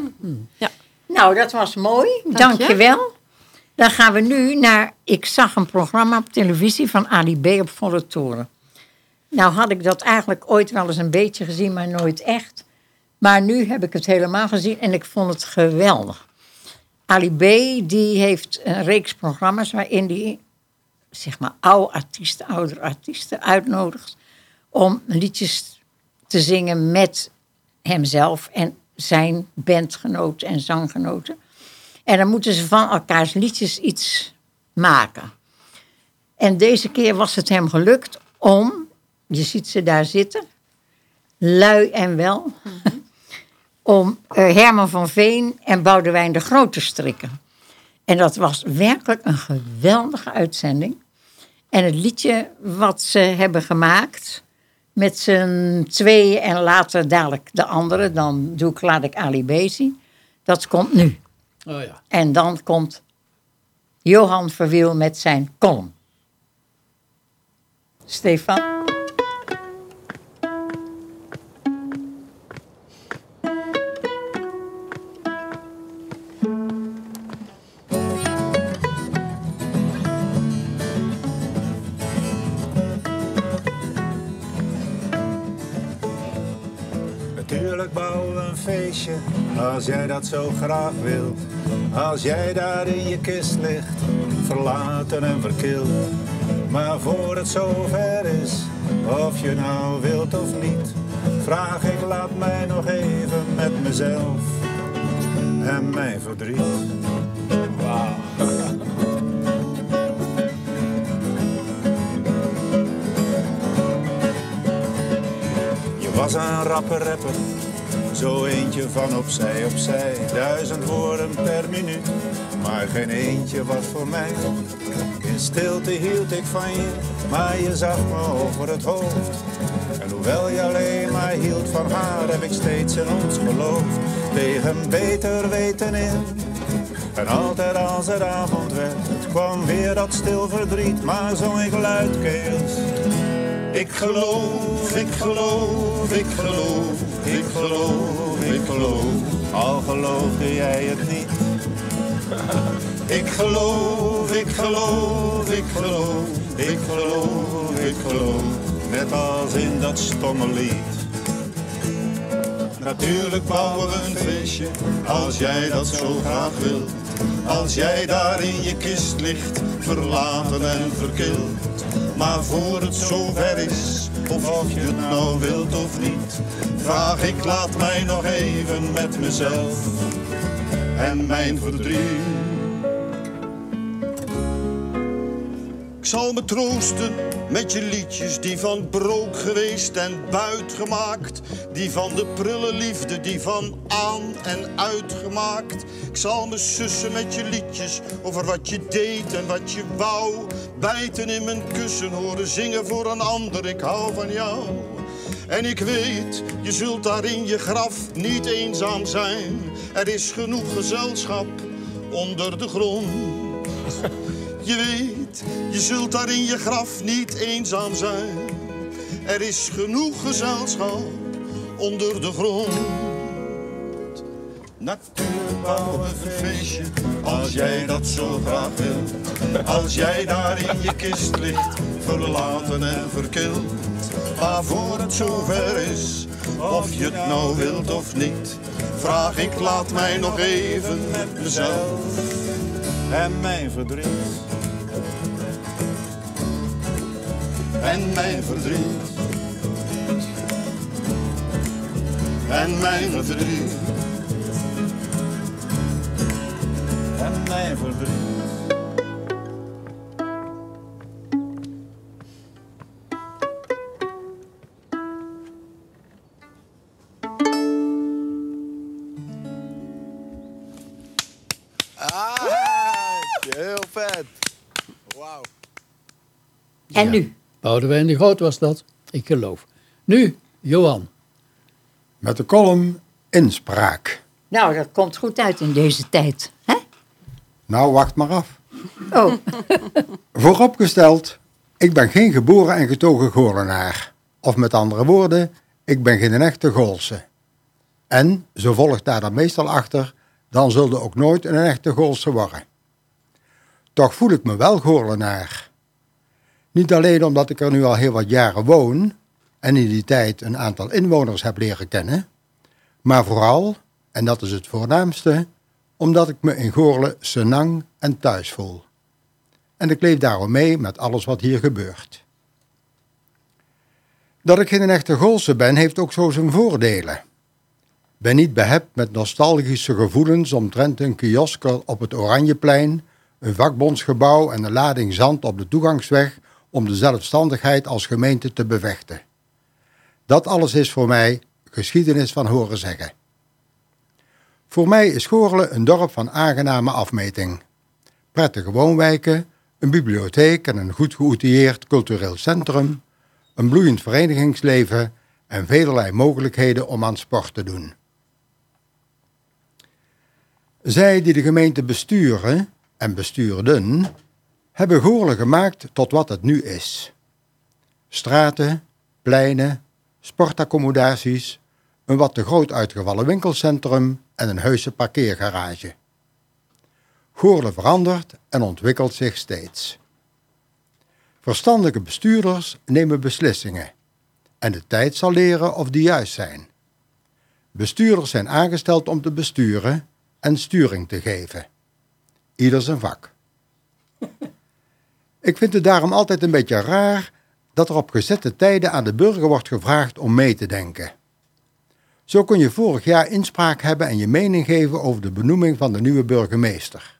Ja. Nou, dat was mooi. Dank Dank je. je wel. Dan gaan we nu naar... Ik zag een programma op televisie van Ali B. op Volle Toren. Nou had ik dat eigenlijk ooit wel eens een beetje gezien, maar nooit echt. Maar nu heb ik het helemaal gezien en ik vond het geweldig. Ali B. die heeft een reeks programma's waarin hij zeg maar, oude artiesten, oudere artiesten uitnodigt om liedjes te zingen met hemzelf en zijn bandgenoten en zanggenoten. En dan moeten ze van elkaars liedjes iets maken. En deze keer was het hem gelukt om, je ziet ze daar zitten, lui en wel, om eh, Herman van Veen en Boudewijn de Groot te strikken. En dat was werkelijk een geweldige uitzending. En het liedje wat ze hebben gemaakt, met z'n tweeën en later dadelijk de andere, dan doe ik laat ik Ali Bezi, dat komt nu. Oh ja. En dan komt Johan Verwiel met zijn column. Stefan? Als jij dat zo graag wilt. Als jij daar in je kist ligt, verlaten en verkild. Maar voor het zover is, of je nou wilt of niet, vraag ik laat mij nog even met mezelf en mijn verdriet. Je was een rappe rapper, zo eentje van opzij opzij. Duizend woorden per minuut, maar geen eentje was voor mij. In stilte hield ik van je, maar je zag me over het hoofd. En hoewel je alleen maar hield van haar, heb ik steeds in ons geloofd. Tegen beter weten in. En altijd als het avond werd, kwam weer dat stil verdriet, maar zong ik luidkeels. Ik geloof, ik geloof, ik geloof, ik geloof, ik geloof. Al geloofde jij het niet. Ik geloof, ik geloof, ik geloof, ik geloof, ik geloof. Net als in dat stomme lied. Natuurlijk bouwen we een feestje, als jij dat zo graag wilt. Als jij daar in je kist ligt, verlaten en verkild. Maar voor het zover is, of je het nou wilt of niet, vraag ik laat mij nog even met mezelf en mijn verdriet. Ik zal me troosten met je liedjes die van brood geweest en buit gemaakt. Die van de prille liefde, die van aan en uitgemaakt. Ik zal me sussen met je liedjes over wat je deed en wat je wou. Bijten in mijn kussen, horen zingen voor een ander, ik hou van jou. En ik weet, je zult daar in je graf niet eenzaam zijn. Er is genoeg gezelschap onder de grond. Je weet, je zult daar in je graf niet eenzaam zijn. Er is genoeg gezelschap onder de grond. We een feestje, als jij dat zo graag wil. Als jij daar in je kist ligt, verlaten en verkild. Maar voor het zover is, of je het nou wilt of niet, vraag ik laat mij nog even met mezelf En mijn verdriet. En mijn verdriet. En mijn verdriet. En mijn verdriet. Ah, heel vet. Wauw. En Ja. nu? Boudewijn de Groot was dat, ik geloof. Nu, Johan. Met de column Inspraak. Nou, dat komt goed uit in deze tijd. Hè? Nou, wacht maar af. Oh, Vooropgesteld, ik ben geen geboren en getogen Goorlenaar. Of met andere woorden, ik ben geen echte Goolse. En, zo volgt daar dan meestal achter, dan zulde ook nooit een echte Goolse worden. Toch voel ik me wel Goorlenaar. Niet alleen omdat ik er nu al heel wat jaren woon en in die tijd een aantal inwoners heb leren kennen, maar vooral, en dat is het voornaamste, omdat ik me in Goorle senang en thuis voel. en ik leef daarom mee met alles wat hier gebeurt. Dat ik geen echte Goolse ben, heeft ook zo zijn voordelen. Ben niet behept met nostalgische gevoelens omtrent een kiosk op het Oranjeplein, een vakbondsgebouw en een lading zand op de toegangsweg om de zelfstandigheid als gemeente te bevechten. Dat alles is voor mij geschiedenis van horen zeggen. Voor mij is Goorle een dorp van aangename afmeting. Prettige woonwijken, een bibliotheek en een goed geoutilleerd cultureel centrum, een bloeiend verenigingsleven en velerlei mogelijkheden om aan sport te doen. Zij die de gemeente besturen en bestuurden, hebben Goorle gemaakt tot wat het nu is. Straten, pleinen, sportaccommodaties, een wat te groot uitgevallen winkelcentrum en een heuse parkeergarage. Goorle verandert en ontwikkelt zich steeds. Verstandige bestuurders nemen beslissingen en de tijd zal leren of die juist zijn. Bestuurders zijn aangesteld om te besturen en sturing te geven. Ieder zijn vak. Ik vind het daarom altijd een beetje raar dat er op gezette tijden aan de burger wordt gevraagd om mee te denken. Zo kon je vorig jaar inspraak hebben en je mening geven over de benoeming van de nieuwe burgemeester.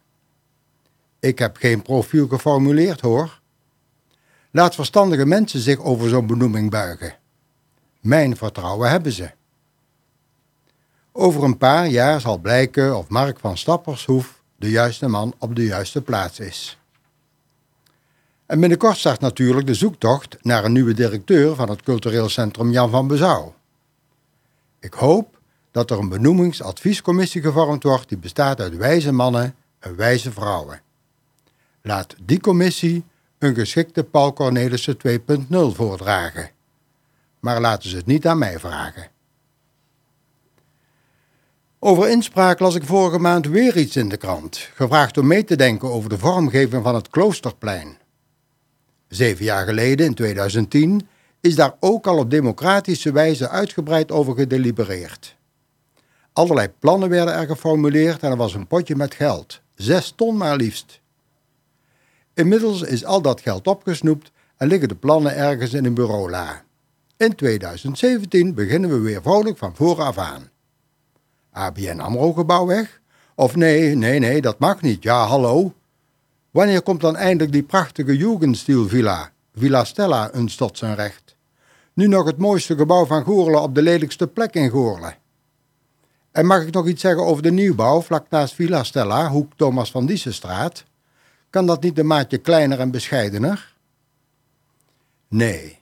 Ik heb geen profiel geformuleerd hoor. Laat verstandige mensen zich over zo'n benoeming buigen. Mijn vertrouwen hebben ze. Over een paar jaar zal blijken of Mark van Stappershoef de juiste man op de juiste plaats is. En binnenkort start natuurlijk de zoektocht naar een nieuwe directeur van het cultureel centrum Jan van Bezouw. Ik hoop dat er een benoemingsadviescommissie gevormd wordt die bestaat uit wijze mannen en wijze vrouwen. Laat die commissie een geschikte Paul Cornelissen 2.0 voordragen. Maar laten ze het niet aan mij vragen. Over inspraak las ik vorige maand weer iets in de krant, gevraagd om mee te denken over de vormgeving van het Kloosterplein. Zeven jaar geleden, in 2010, is daar ook al op democratische wijze uitgebreid over gedelibereerd. Allerlei plannen werden er geformuleerd en er was een potje met geld. Zes ton maar liefst. Inmiddels is al dat geld opgesnoept en liggen de plannen ergens in een bureaula. In 2017 beginnen we weer vrolijk van vooraf aan. ABN AMRO-gebouw weg? Of nee, nee, nee, dat mag niet. Ja, hallo. Wanneer komt dan eindelijk die prachtige Jugendstil-villa, Villa Stella, eens tot zijn recht? Nu nog het mooiste gebouw van Goorlen op de lelijkste plek in Goorlen. En mag ik nog iets zeggen over de nieuwbouw vlak naast Villa Stella, hoek Thomas van Diessenstraat? Kan dat niet een maatje kleiner en bescheidener? Nee,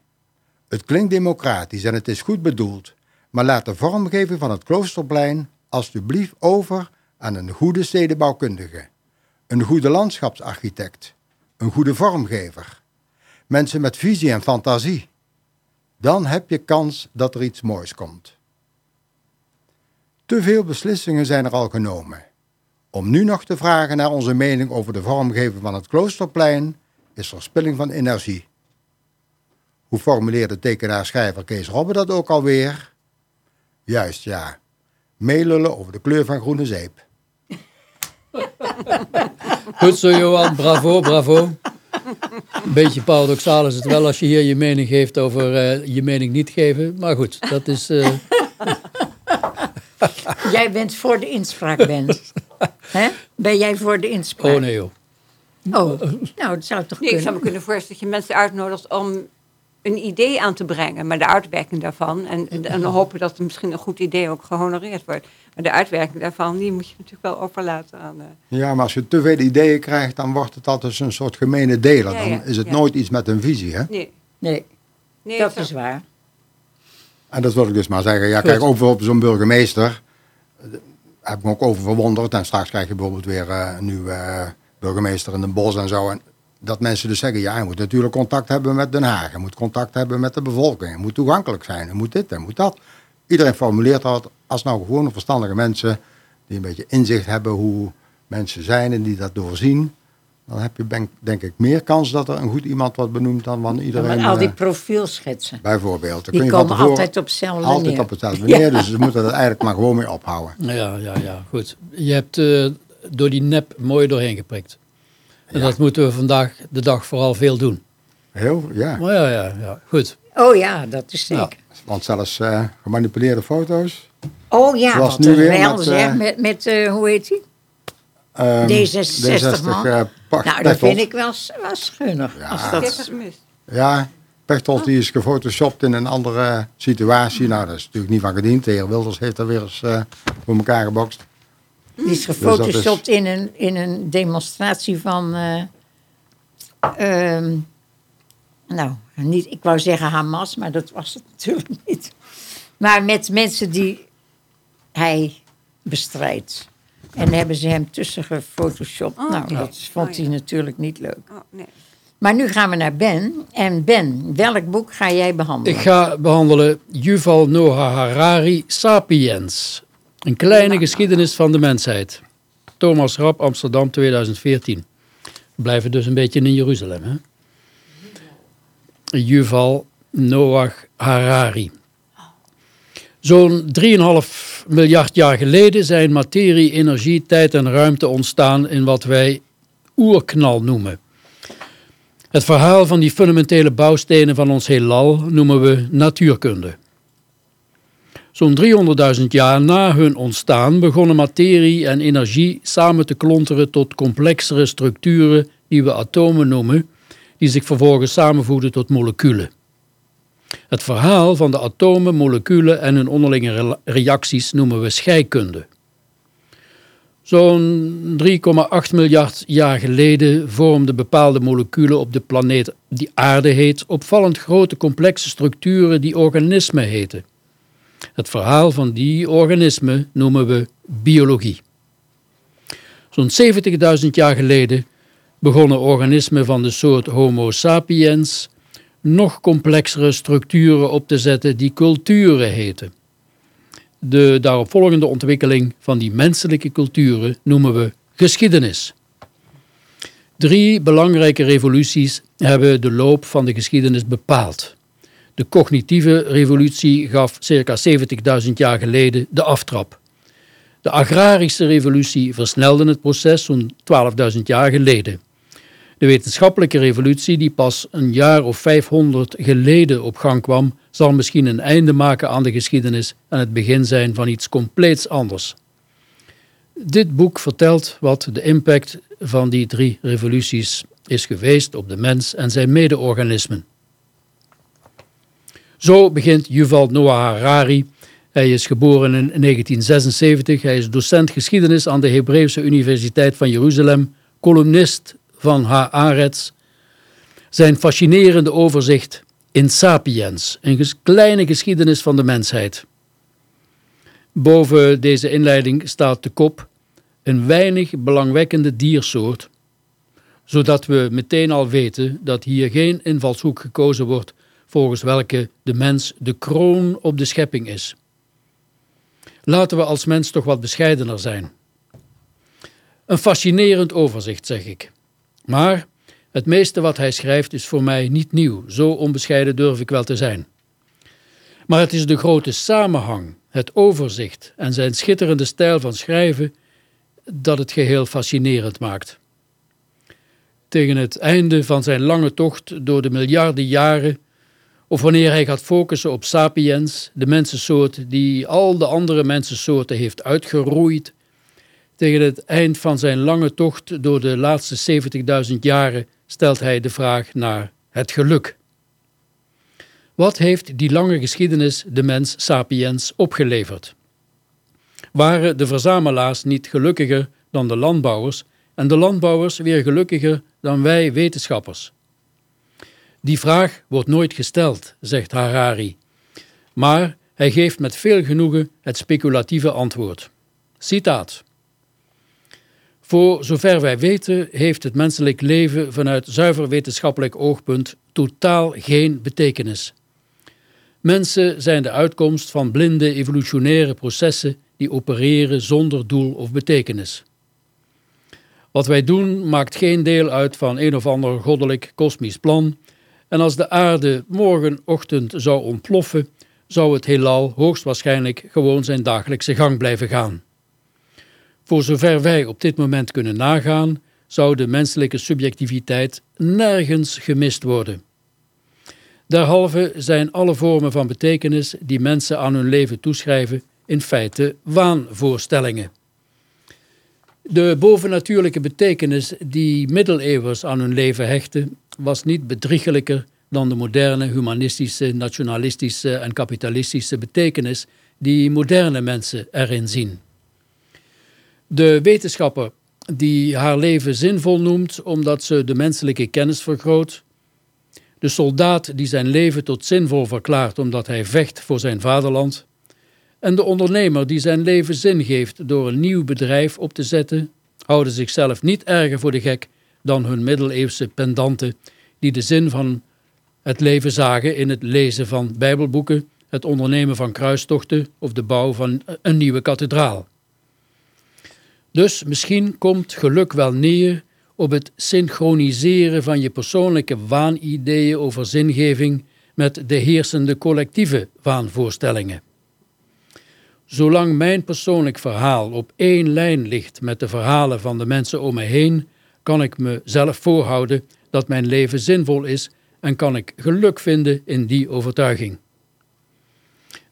het klinkt democratisch en het is goed bedoeld, maar laat de vormgeving van het kloosterplein alsjeblieft over aan een goede stedenbouwkundige, een goede landschapsarchitect, een goede vormgever, mensen met visie en fantasie. Dan heb je kans dat er iets moois komt. Te veel beslissingen zijn er al genomen. Om nu nog te vragen naar onze mening over de vormgeving van het kloosterplein is verspilling van energie. Hoe formuleerde tekenaar-schrijver Kees Robbe dat ook alweer? Juist, ja. Meelullen over de kleur van groene zeep. Goed zo, Johan. Bravo, bravo. Een beetje paradoxaal is het wel als je hier je mening geeft over eh, je mening niet geven. Maar goed, dat is... eh, Jij bent voor de inspraak, Ben. Hè? Ben jij voor de inspraak? oh nee joh. Oh, nou, dat zou toch Nee, ik zou kunnen? me kunnen voorstellen dat je mensen uitnodigt om een idee aan te brengen, maar de uitwerking daarvan. En, en, en hopen dat er misschien een goed idee ook gehonoreerd wordt. Maar de uitwerking daarvan, die moet je natuurlijk wel overlaten aan. eh, Ja, maar als je te veel ideeën krijgt, dan wordt het altijd een soort gemene deler. Ja, Dan ja, is het ja. nooit iets met een visie, hè? nee, Nee, nee dat is waar. En dat wil ik dus maar zeggen. Ja, Goed. kijk, over op zo'n burgemeester eh, heb ik me ook over verwonderd. En straks krijg je bijvoorbeeld weer eh, een nieuwe eh, burgemeester in Den Bosch en zo. En dat mensen dus zeggen, ja, je moet natuurlijk contact hebben met Den Haag. Je moet contact hebben met de bevolking. Je moet toegankelijk zijn. Je moet dit en moet dat. Iedereen formuleert dat als nou gewoon verstandige mensen die een beetje inzicht hebben hoe mensen zijn en die dat doorzien. Dan heb je denk, denk ik meer kans dat er een goed iemand wordt benoemd dan wanneer iedereen... Maar al die eh, profielschetsen, bijvoorbeeld. Dan die kun je van komen tevoren- altijd op hetzelfde altijd neer. op hetzelfde neer. Dus ze moeten dat eigenlijk maar gewoon mee ophouden. Ja, ja, ja, goed. Je hebt eh, door die nep mooi doorheen geprikt. En dat moeten we vandaag de dag vooral veel doen. Heel, ja. Maar ja, ja, ja, goed. Oh ja, dat is zeker. Want zelfs eh, gemanipuleerde foto's. Oh ja, Zoals wat nu een weer rel met, zeg, eh, met, met eh, hoe heet die? ehm, D66 man. eh, Pach- nou, dat Pechtold. vind ik wel, wel schunnig. Als dat, Ja, Pechtold die is gefotoshopt in een andere situatie. Nou, dat is natuurlijk niet van gediend. De heer Wilders heeft er weer eens eh, voor elkaar gebokst. Die is Dus is- gefotoshopt in, een, in een demonstratie van... eh, ehm, nou, niet, ik wou zeggen Hamas, maar dat was het natuurlijk niet. Maar met mensen die hij bestrijdt. En daar hebben ze hem tussen gefotoshopt. Oh, nou, dat vond Oh, hij natuurlijk niet leuk. Oh, nee. Maar nu gaan we naar Ben. En Ben, welk boek ga jij behandelen? Ik ga behandelen Yuval Noah Harari, Sapiens. Een kleine geschiedenis van de mensheid. Thomas Rap, Amsterdam 2014. We blijven dus een beetje in Jeruzalem. Hè? Yuval Noah Harari. Zo'n 3,5 miljard jaar geleden zijn materie, energie, tijd en ruimte ontstaan in wat wij oerknal noemen. Het verhaal van die fundamentele bouwstenen van ons heelal noemen we natuurkunde. Zo'n 300.000 jaar na hun ontstaan begonnen materie en energie samen te klonteren tot complexere structuren die we atomen noemen, die zich vervolgens samenvoegen tot moleculen. Het verhaal van de atomen, moleculen en hun onderlinge reacties noemen we scheikunde. Zo'n 3,8 miljard jaar geleden vormden bepaalde moleculen op de planeet die aarde heet opvallend grote complexe structuren die organismen heten. Het verhaal van die organismen noemen we biologie. Zo'n 70.000 jaar geleden begonnen organismen van de soort Homo sapiens nog complexere structuren op te zetten die culturen heten. De daaropvolgende ontwikkeling van die menselijke culturen noemen we geschiedenis. Drie belangrijke revoluties hebben de loop van de geschiedenis bepaald. De cognitieve revolutie gaf circa 70.000 jaar geleden de aftrap. De agrarische revolutie versnelde het proces zo'n 12.000 jaar geleden. De wetenschappelijke revolutie, die pas een jaar of 500 geleden op gang kwam, zal misschien een einde maken aan de geschiedenis en het begin zijn van iets compleets anders. Dit boek vertelt wat de impact van die drie revoluties is geweest op de mens en zijn mede-organismen. Zo begint Yuval Noah Harari. Hij is geboren in 1976. Hij is docent geschiedenis aan de Hebreeuwse Universiteit van Jeruzalem, columnist van Haaretz. Zijn fascinerende overzicht in Sapiens, een kleine geschiedenis van de mensheid. Boven deze inleiding staat de kop een weinig belangwekkende diersoort, zodat we meteen al weten dat hier geen invalshoek gekozen wordt volgens welke de mens de kroon op de schepping is. Laten we als mens toch wat bescheidener zijn. Een fascinerend overzicht, zeg ik. Maar het meeste wat hij schrijft is voor mij niet nieuw, zo onbescheiden durf ik wel te zijn. Maar het is de grote samenhang, het overzicht en zijn schitterende stijl van schrijven dat het geheel fascinerend maakt. Tegen het einde van zijn lange tocht door de miljarden jaren, of wanneer hij gaat focussen op sapiens, de mensensoort die al de andere mensensoorten heeft uitgeroeid, tegen het eind van zijn lange tocht door de laatste 70.000 jaren stelt hij de vraag naar het geluk. Wat heeft die lange geschiedenis de mens sapiens opgeleverd? Waren de verzamelaars niet gelukkiger dan de landbouwers en de landbouwers weer gelukkiger dan wij wetenschappers? Die vraag wordt nooit gesteld, zegt Harari, maar hij geeft met veel genoegen het speculatieve antwoord. Citaat. Voor zover wij weten heeft het menselijk leven vanuit zuiver wetenschappelijk oogpunt totaal geen betekenis. Mensen zijn de uitkomst van blinde evolutionaire processen die opereren zonder doel of betekenis. Wat wij doen maakt geen deel uit van een of ander goddelijk kosmisch plan en als de aarde morgenochtend zou ontploffen, zou het heelal hoogstwaarschijnlijk gewoon zijn dagelijkse gang blijven gaan. Voor zover wij op dit moment kunnen nagaan, zou de menselijke subjectiviteit nergens gemist worden. Derhalve zijn alle vormen van betekenis die mensen aan hun leven toeschrijven in feite waanvoorstellingen. De bovennatuurlijke betekenis die middeleeuwers aan hun leven hechten, was niet bedriegelijker dan de moderne humanistische, nationalistische en kapitalistische betekenis die moderne mensen erin zien. De wetenschapper die haar leven zinvol noemt omdat ze de menselijke kennis vergroot, de soldaat die zijn leven tot zinvol verklaart omdat hij vecht voor zijn vaderland, en de ondernemer die zijn leven zin geeft door een nieuw bedrijf op te zetten, houden zichzelf niet erger voor de gek dan hun middeleeuwse pendanten die de zin van het leven zagen in het lezen van bijbelboeken, het ondernemen van kruistochten of de bouw van een nieuwe kathedraal. Dus misschien komt geluk wel neer op het synchroniseren van je persoonlijke waanideeën over zingeving met de heersende collectieve waanvoorstellingen. Zolang mijn persoonlijk verhaal op één lijn ligt met de verhalen van de mensen om me heen, kan ik mezelf voorhouden dat mijn leven zinvol is en kan ik geluk vinden in die overtuiging.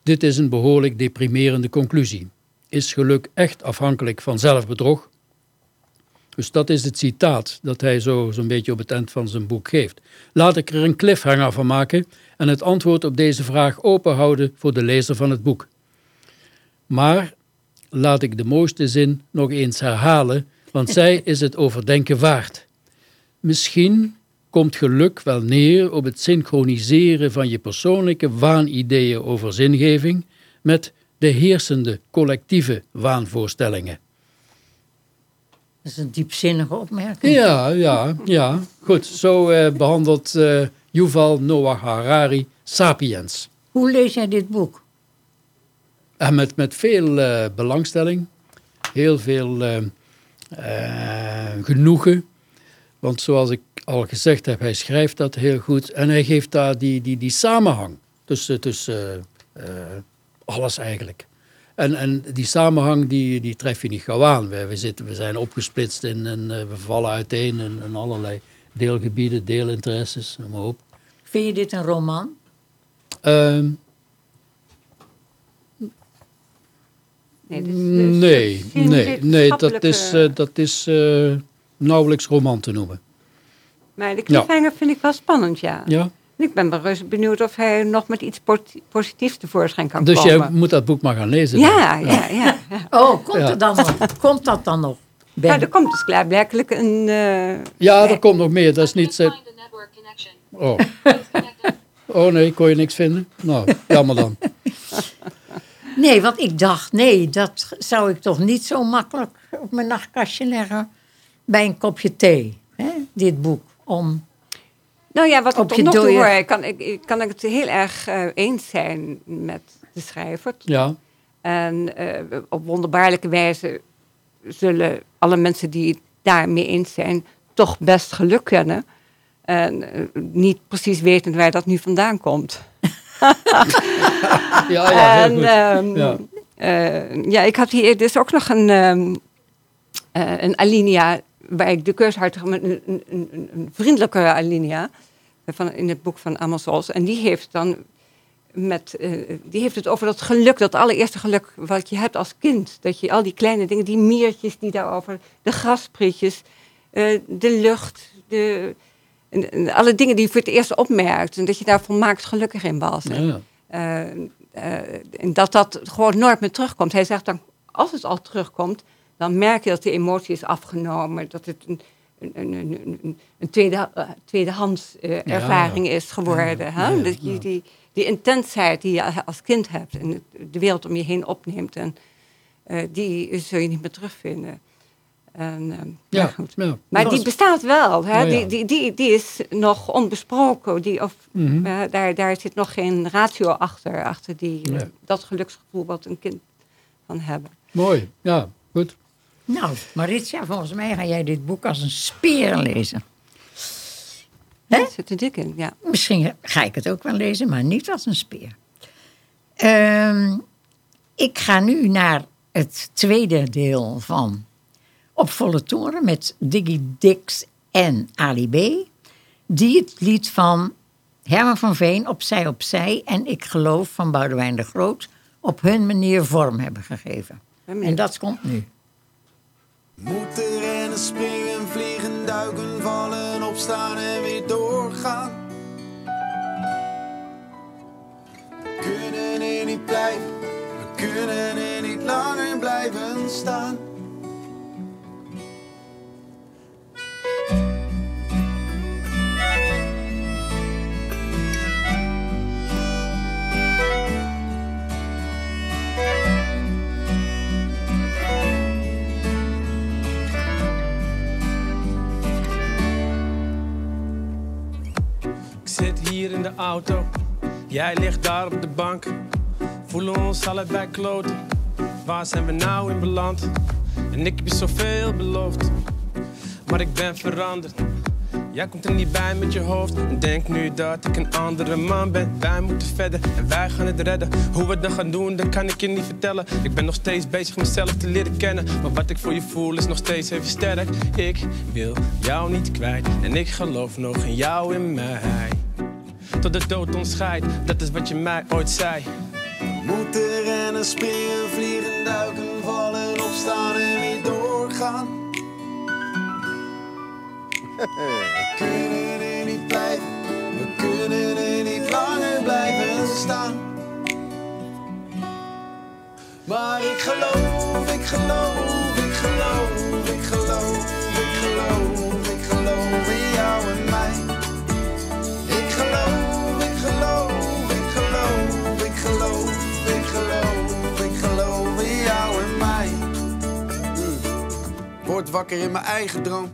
Dit is een behoorlijk deprimerende conclusie. Is geluk echt afhankelijk van zelfbedrog? Dus dat is het citaat dat hij zo zo'n beetje op het eind van zijn boek geeft. Laat ik er een cliffhanger van maken en het antwoord op deze vraag openhouden voor de lezer van het boek. Maar laat ik de mooiste zin nog eens herhalen, want zij is het overdenken waard. Misschien komt geluk wel neer op het synchroniseren van je persoonlijke waanideeën over zingeving met de heersende collectieve waanvoorstellingen. Dat is een diepzinnige opmerking. Ja, ja, ja. Goed, zo eh, behandelt eh, Yuval Noah Harari Sapiens. Hoe lees jij dit boek? En met, met veel eh, belangstelling, heel veel eh, eh, genoegen. Want zoals ik al gezegd heb, hij schrijft dat heel goed. En hij geeft daar die, die, die samenhang tussen, tussen eh, alles eigenlijk. En, en die samenhang die, die tref je niet gauw aan. We, we, zitten, we zijn opgesplitst in, en eh, we vallen uiteen in, in allerlei deelgebieden, deelinteresses, noem maar op. Vind je dit een roman? Ehm, Nee, dus- dus nee, nee, nee, dat is, eh, dat is eh, nauwelijks roman te noemen. Maar de cliffhanger vind ik wel spannend, ja. Ja? Ik ben wel reuze benieuwd of hij nog met iets positiefs tevoorschijn kan Dus komen. jij moet dat boek maar gaan lezen. Ja, ja, ja. ja. Oh, komt, Ja. er dan nog, komt dat dan nog? Ben? Ja, er komt dus klaarblijkelijk een... eh, Ja, er komt nog meer. Dat is niet... zo- Oh. oh nee, kon je niks vinden? Nou, jammer dan. Nee, want ik dacht, nee, dat zou ik toch niet zo makkelijk op mijn nachtkastje leggen bij een kopje thee. Hè? Dit boek. Om, Nou ja, wat ik Op tot nog toe hoor, kan ik, ik- kan ik het heel erg eh, eens zijn met de schrijver. Ja, En eh, op wonderbaarlijke wijze zullen alle mensen die het daarmee eens zijn, toch best geluk kennen. En eh, niet precies weten waar dat nu vandaan komt. Ja, ja en ehm, Ja. eh, ja, ik had hier dus ook nog een, ehm, eh, een alinea waar ik de keus had een, een, een, vriendelijke alinea van, in het boek van Amos En die heeft dan met, eh, die heeft het over dat geluk, dat allereerste geluk wat je hebt als kind. Dat je al die kleine dingen, die miertjes die daarover, de grasprietjes, de lucht, de, en, en alle dingen die je voor het eerst opmerkt. En dat je daar volmaakt gelukkig in was. Ja, ja. Eh, eh, en dat dat gewoon nooit meer terugkomt. Hij zegt dan, als het al terugkomt, dan merk je dat de emotie is afgenomen. Dat het een, een, een, een, tweede, eh, tweedehands eh, ervaring is geworden. hè? Ja, ja. die, die intensheid die je als kind hebt en de wereld om je heen opneemt, en, die zul je niet meer terugvinden. En, ehm, Ja, goed. ja. Maar die bestaat wel. Hè? Nou ja. die, die, die, die is nog onbesproken. Die, of, Mhm. eh, daar, daar zit nog geen ratio achter. Achter die, Nee. dat geluksgevoel wat een kind kan hebben. Mooi, ja, goed. nou, Maritja, volgens mij ga jij dit boek als een speer lezen. Hè? Dat zit er dik in, ja. Misschien ga ik het ook wel lezen, maar niet als een speer. Ehm, ik ga nu naar het tweede deel van op volle toeren met Diggy Dix en Ali B. Die het lied van Herman van Veen, Opzij Opzij en Ik Geloof van Boudewijn de Groot op hun manier vorm hebben gegeven. En dat komt nu. Moeten rennen, springen, vliegen, duiken, vallen, opstaan en weer doorgaan. We kunnen er niet blijven, we kunnen er niet langer blijven staan. De auto, jij ligt daar op de bank. Voelen ons allebei kloten, waar zijn we nou in beland? En ik heb je zoveel beloofd, maar ik ben veranderd. Jij komt er niet bij met je hoofd en denk nu dat ik een andere man ben. Wij moeten verder en wij gaan het redden. Hoe we het dan gaan doen, dat kan ik je niet vertellen. Ik ben nog steeds bezig mezelf te leren kennen. Maar wat ik voor je voel is nog steeds even sterk. Ik wil jou niet kwijt en ik geloof nog in jou in mij. Tot de dood ons scheidt, dat is wat je mij ooit zei. Moeten rennen, springen, vliegen, duiken, vallen, opstaan en weer doorgaan. We kunnen er niet blijven, we kunnen er niet langer blijven staan. Maar ik geloof, ik geloof, ik geloof, ik geloof, ik geloof, ik geloof in jou en mij. Word wakker in mijn eigen droom.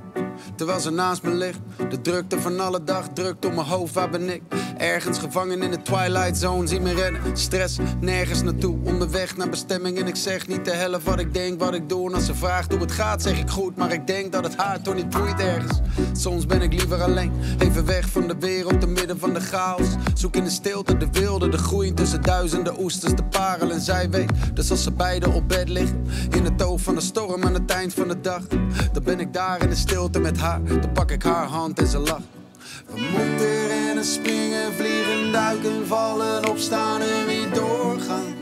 Terwijl ze naast me ligt. De drukte van alle dag drukt op mijn hoofd, waar ben ik? Ergens gevangen in de twilight zone, zie me rennen. Stress, nergens naartoe, onderweg naar bestemming. En ik zeg niet de helft wat ik denk, wat ik doe. En als ze vraagt hoe het gaat, zeg ik goed. Maar ik denk dat het haar toch niet boeit ergens. Soms ben ik liever alleen, even weg van de wereld, te midden van de chaos. Zoek in de stilte de wilde, de groei tussen duizenden oesters, de parel en zij weet. Dus als ze beiden op bed liggen, in het oog van de storm aan het eind van de dag. Dan ben ik daar in de stilte met haar, dan pak ik haar hand en ze lacht. We moeten rennen, springen, vliegen, duiken, vallen, opstaan en weer doorgaan.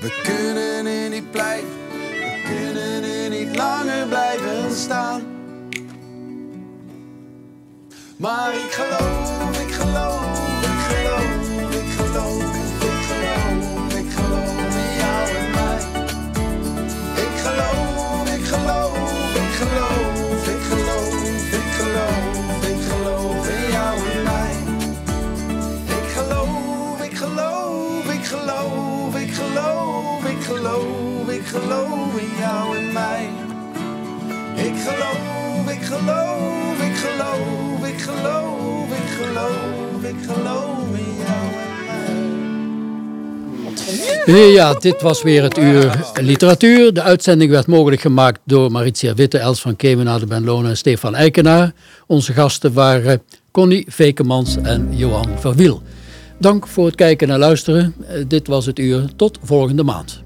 We kunnen er niet blijven, we kunnen er niet langer blijven staan. Maar ik geloof, ik geloof, ik geloof, ik geloof, ik geloof, geloof, in jou en mij. Ik geloof, ik geloof, ik geloof, ik geloof, ik geloof, ik geloof in jou en mij. Ja, dit was weer het uur literatuur. De uitzending werd mogelijk gemaakt door Maritia Witte, Els van Kemenade Ben Lonen en Stefan Eikenaar. Onze gasten waren Connie Vekemans en Johan Verwiel. Dank voor het kijken en luisteren. Eh, Dit was het uur. Tot volgende maand.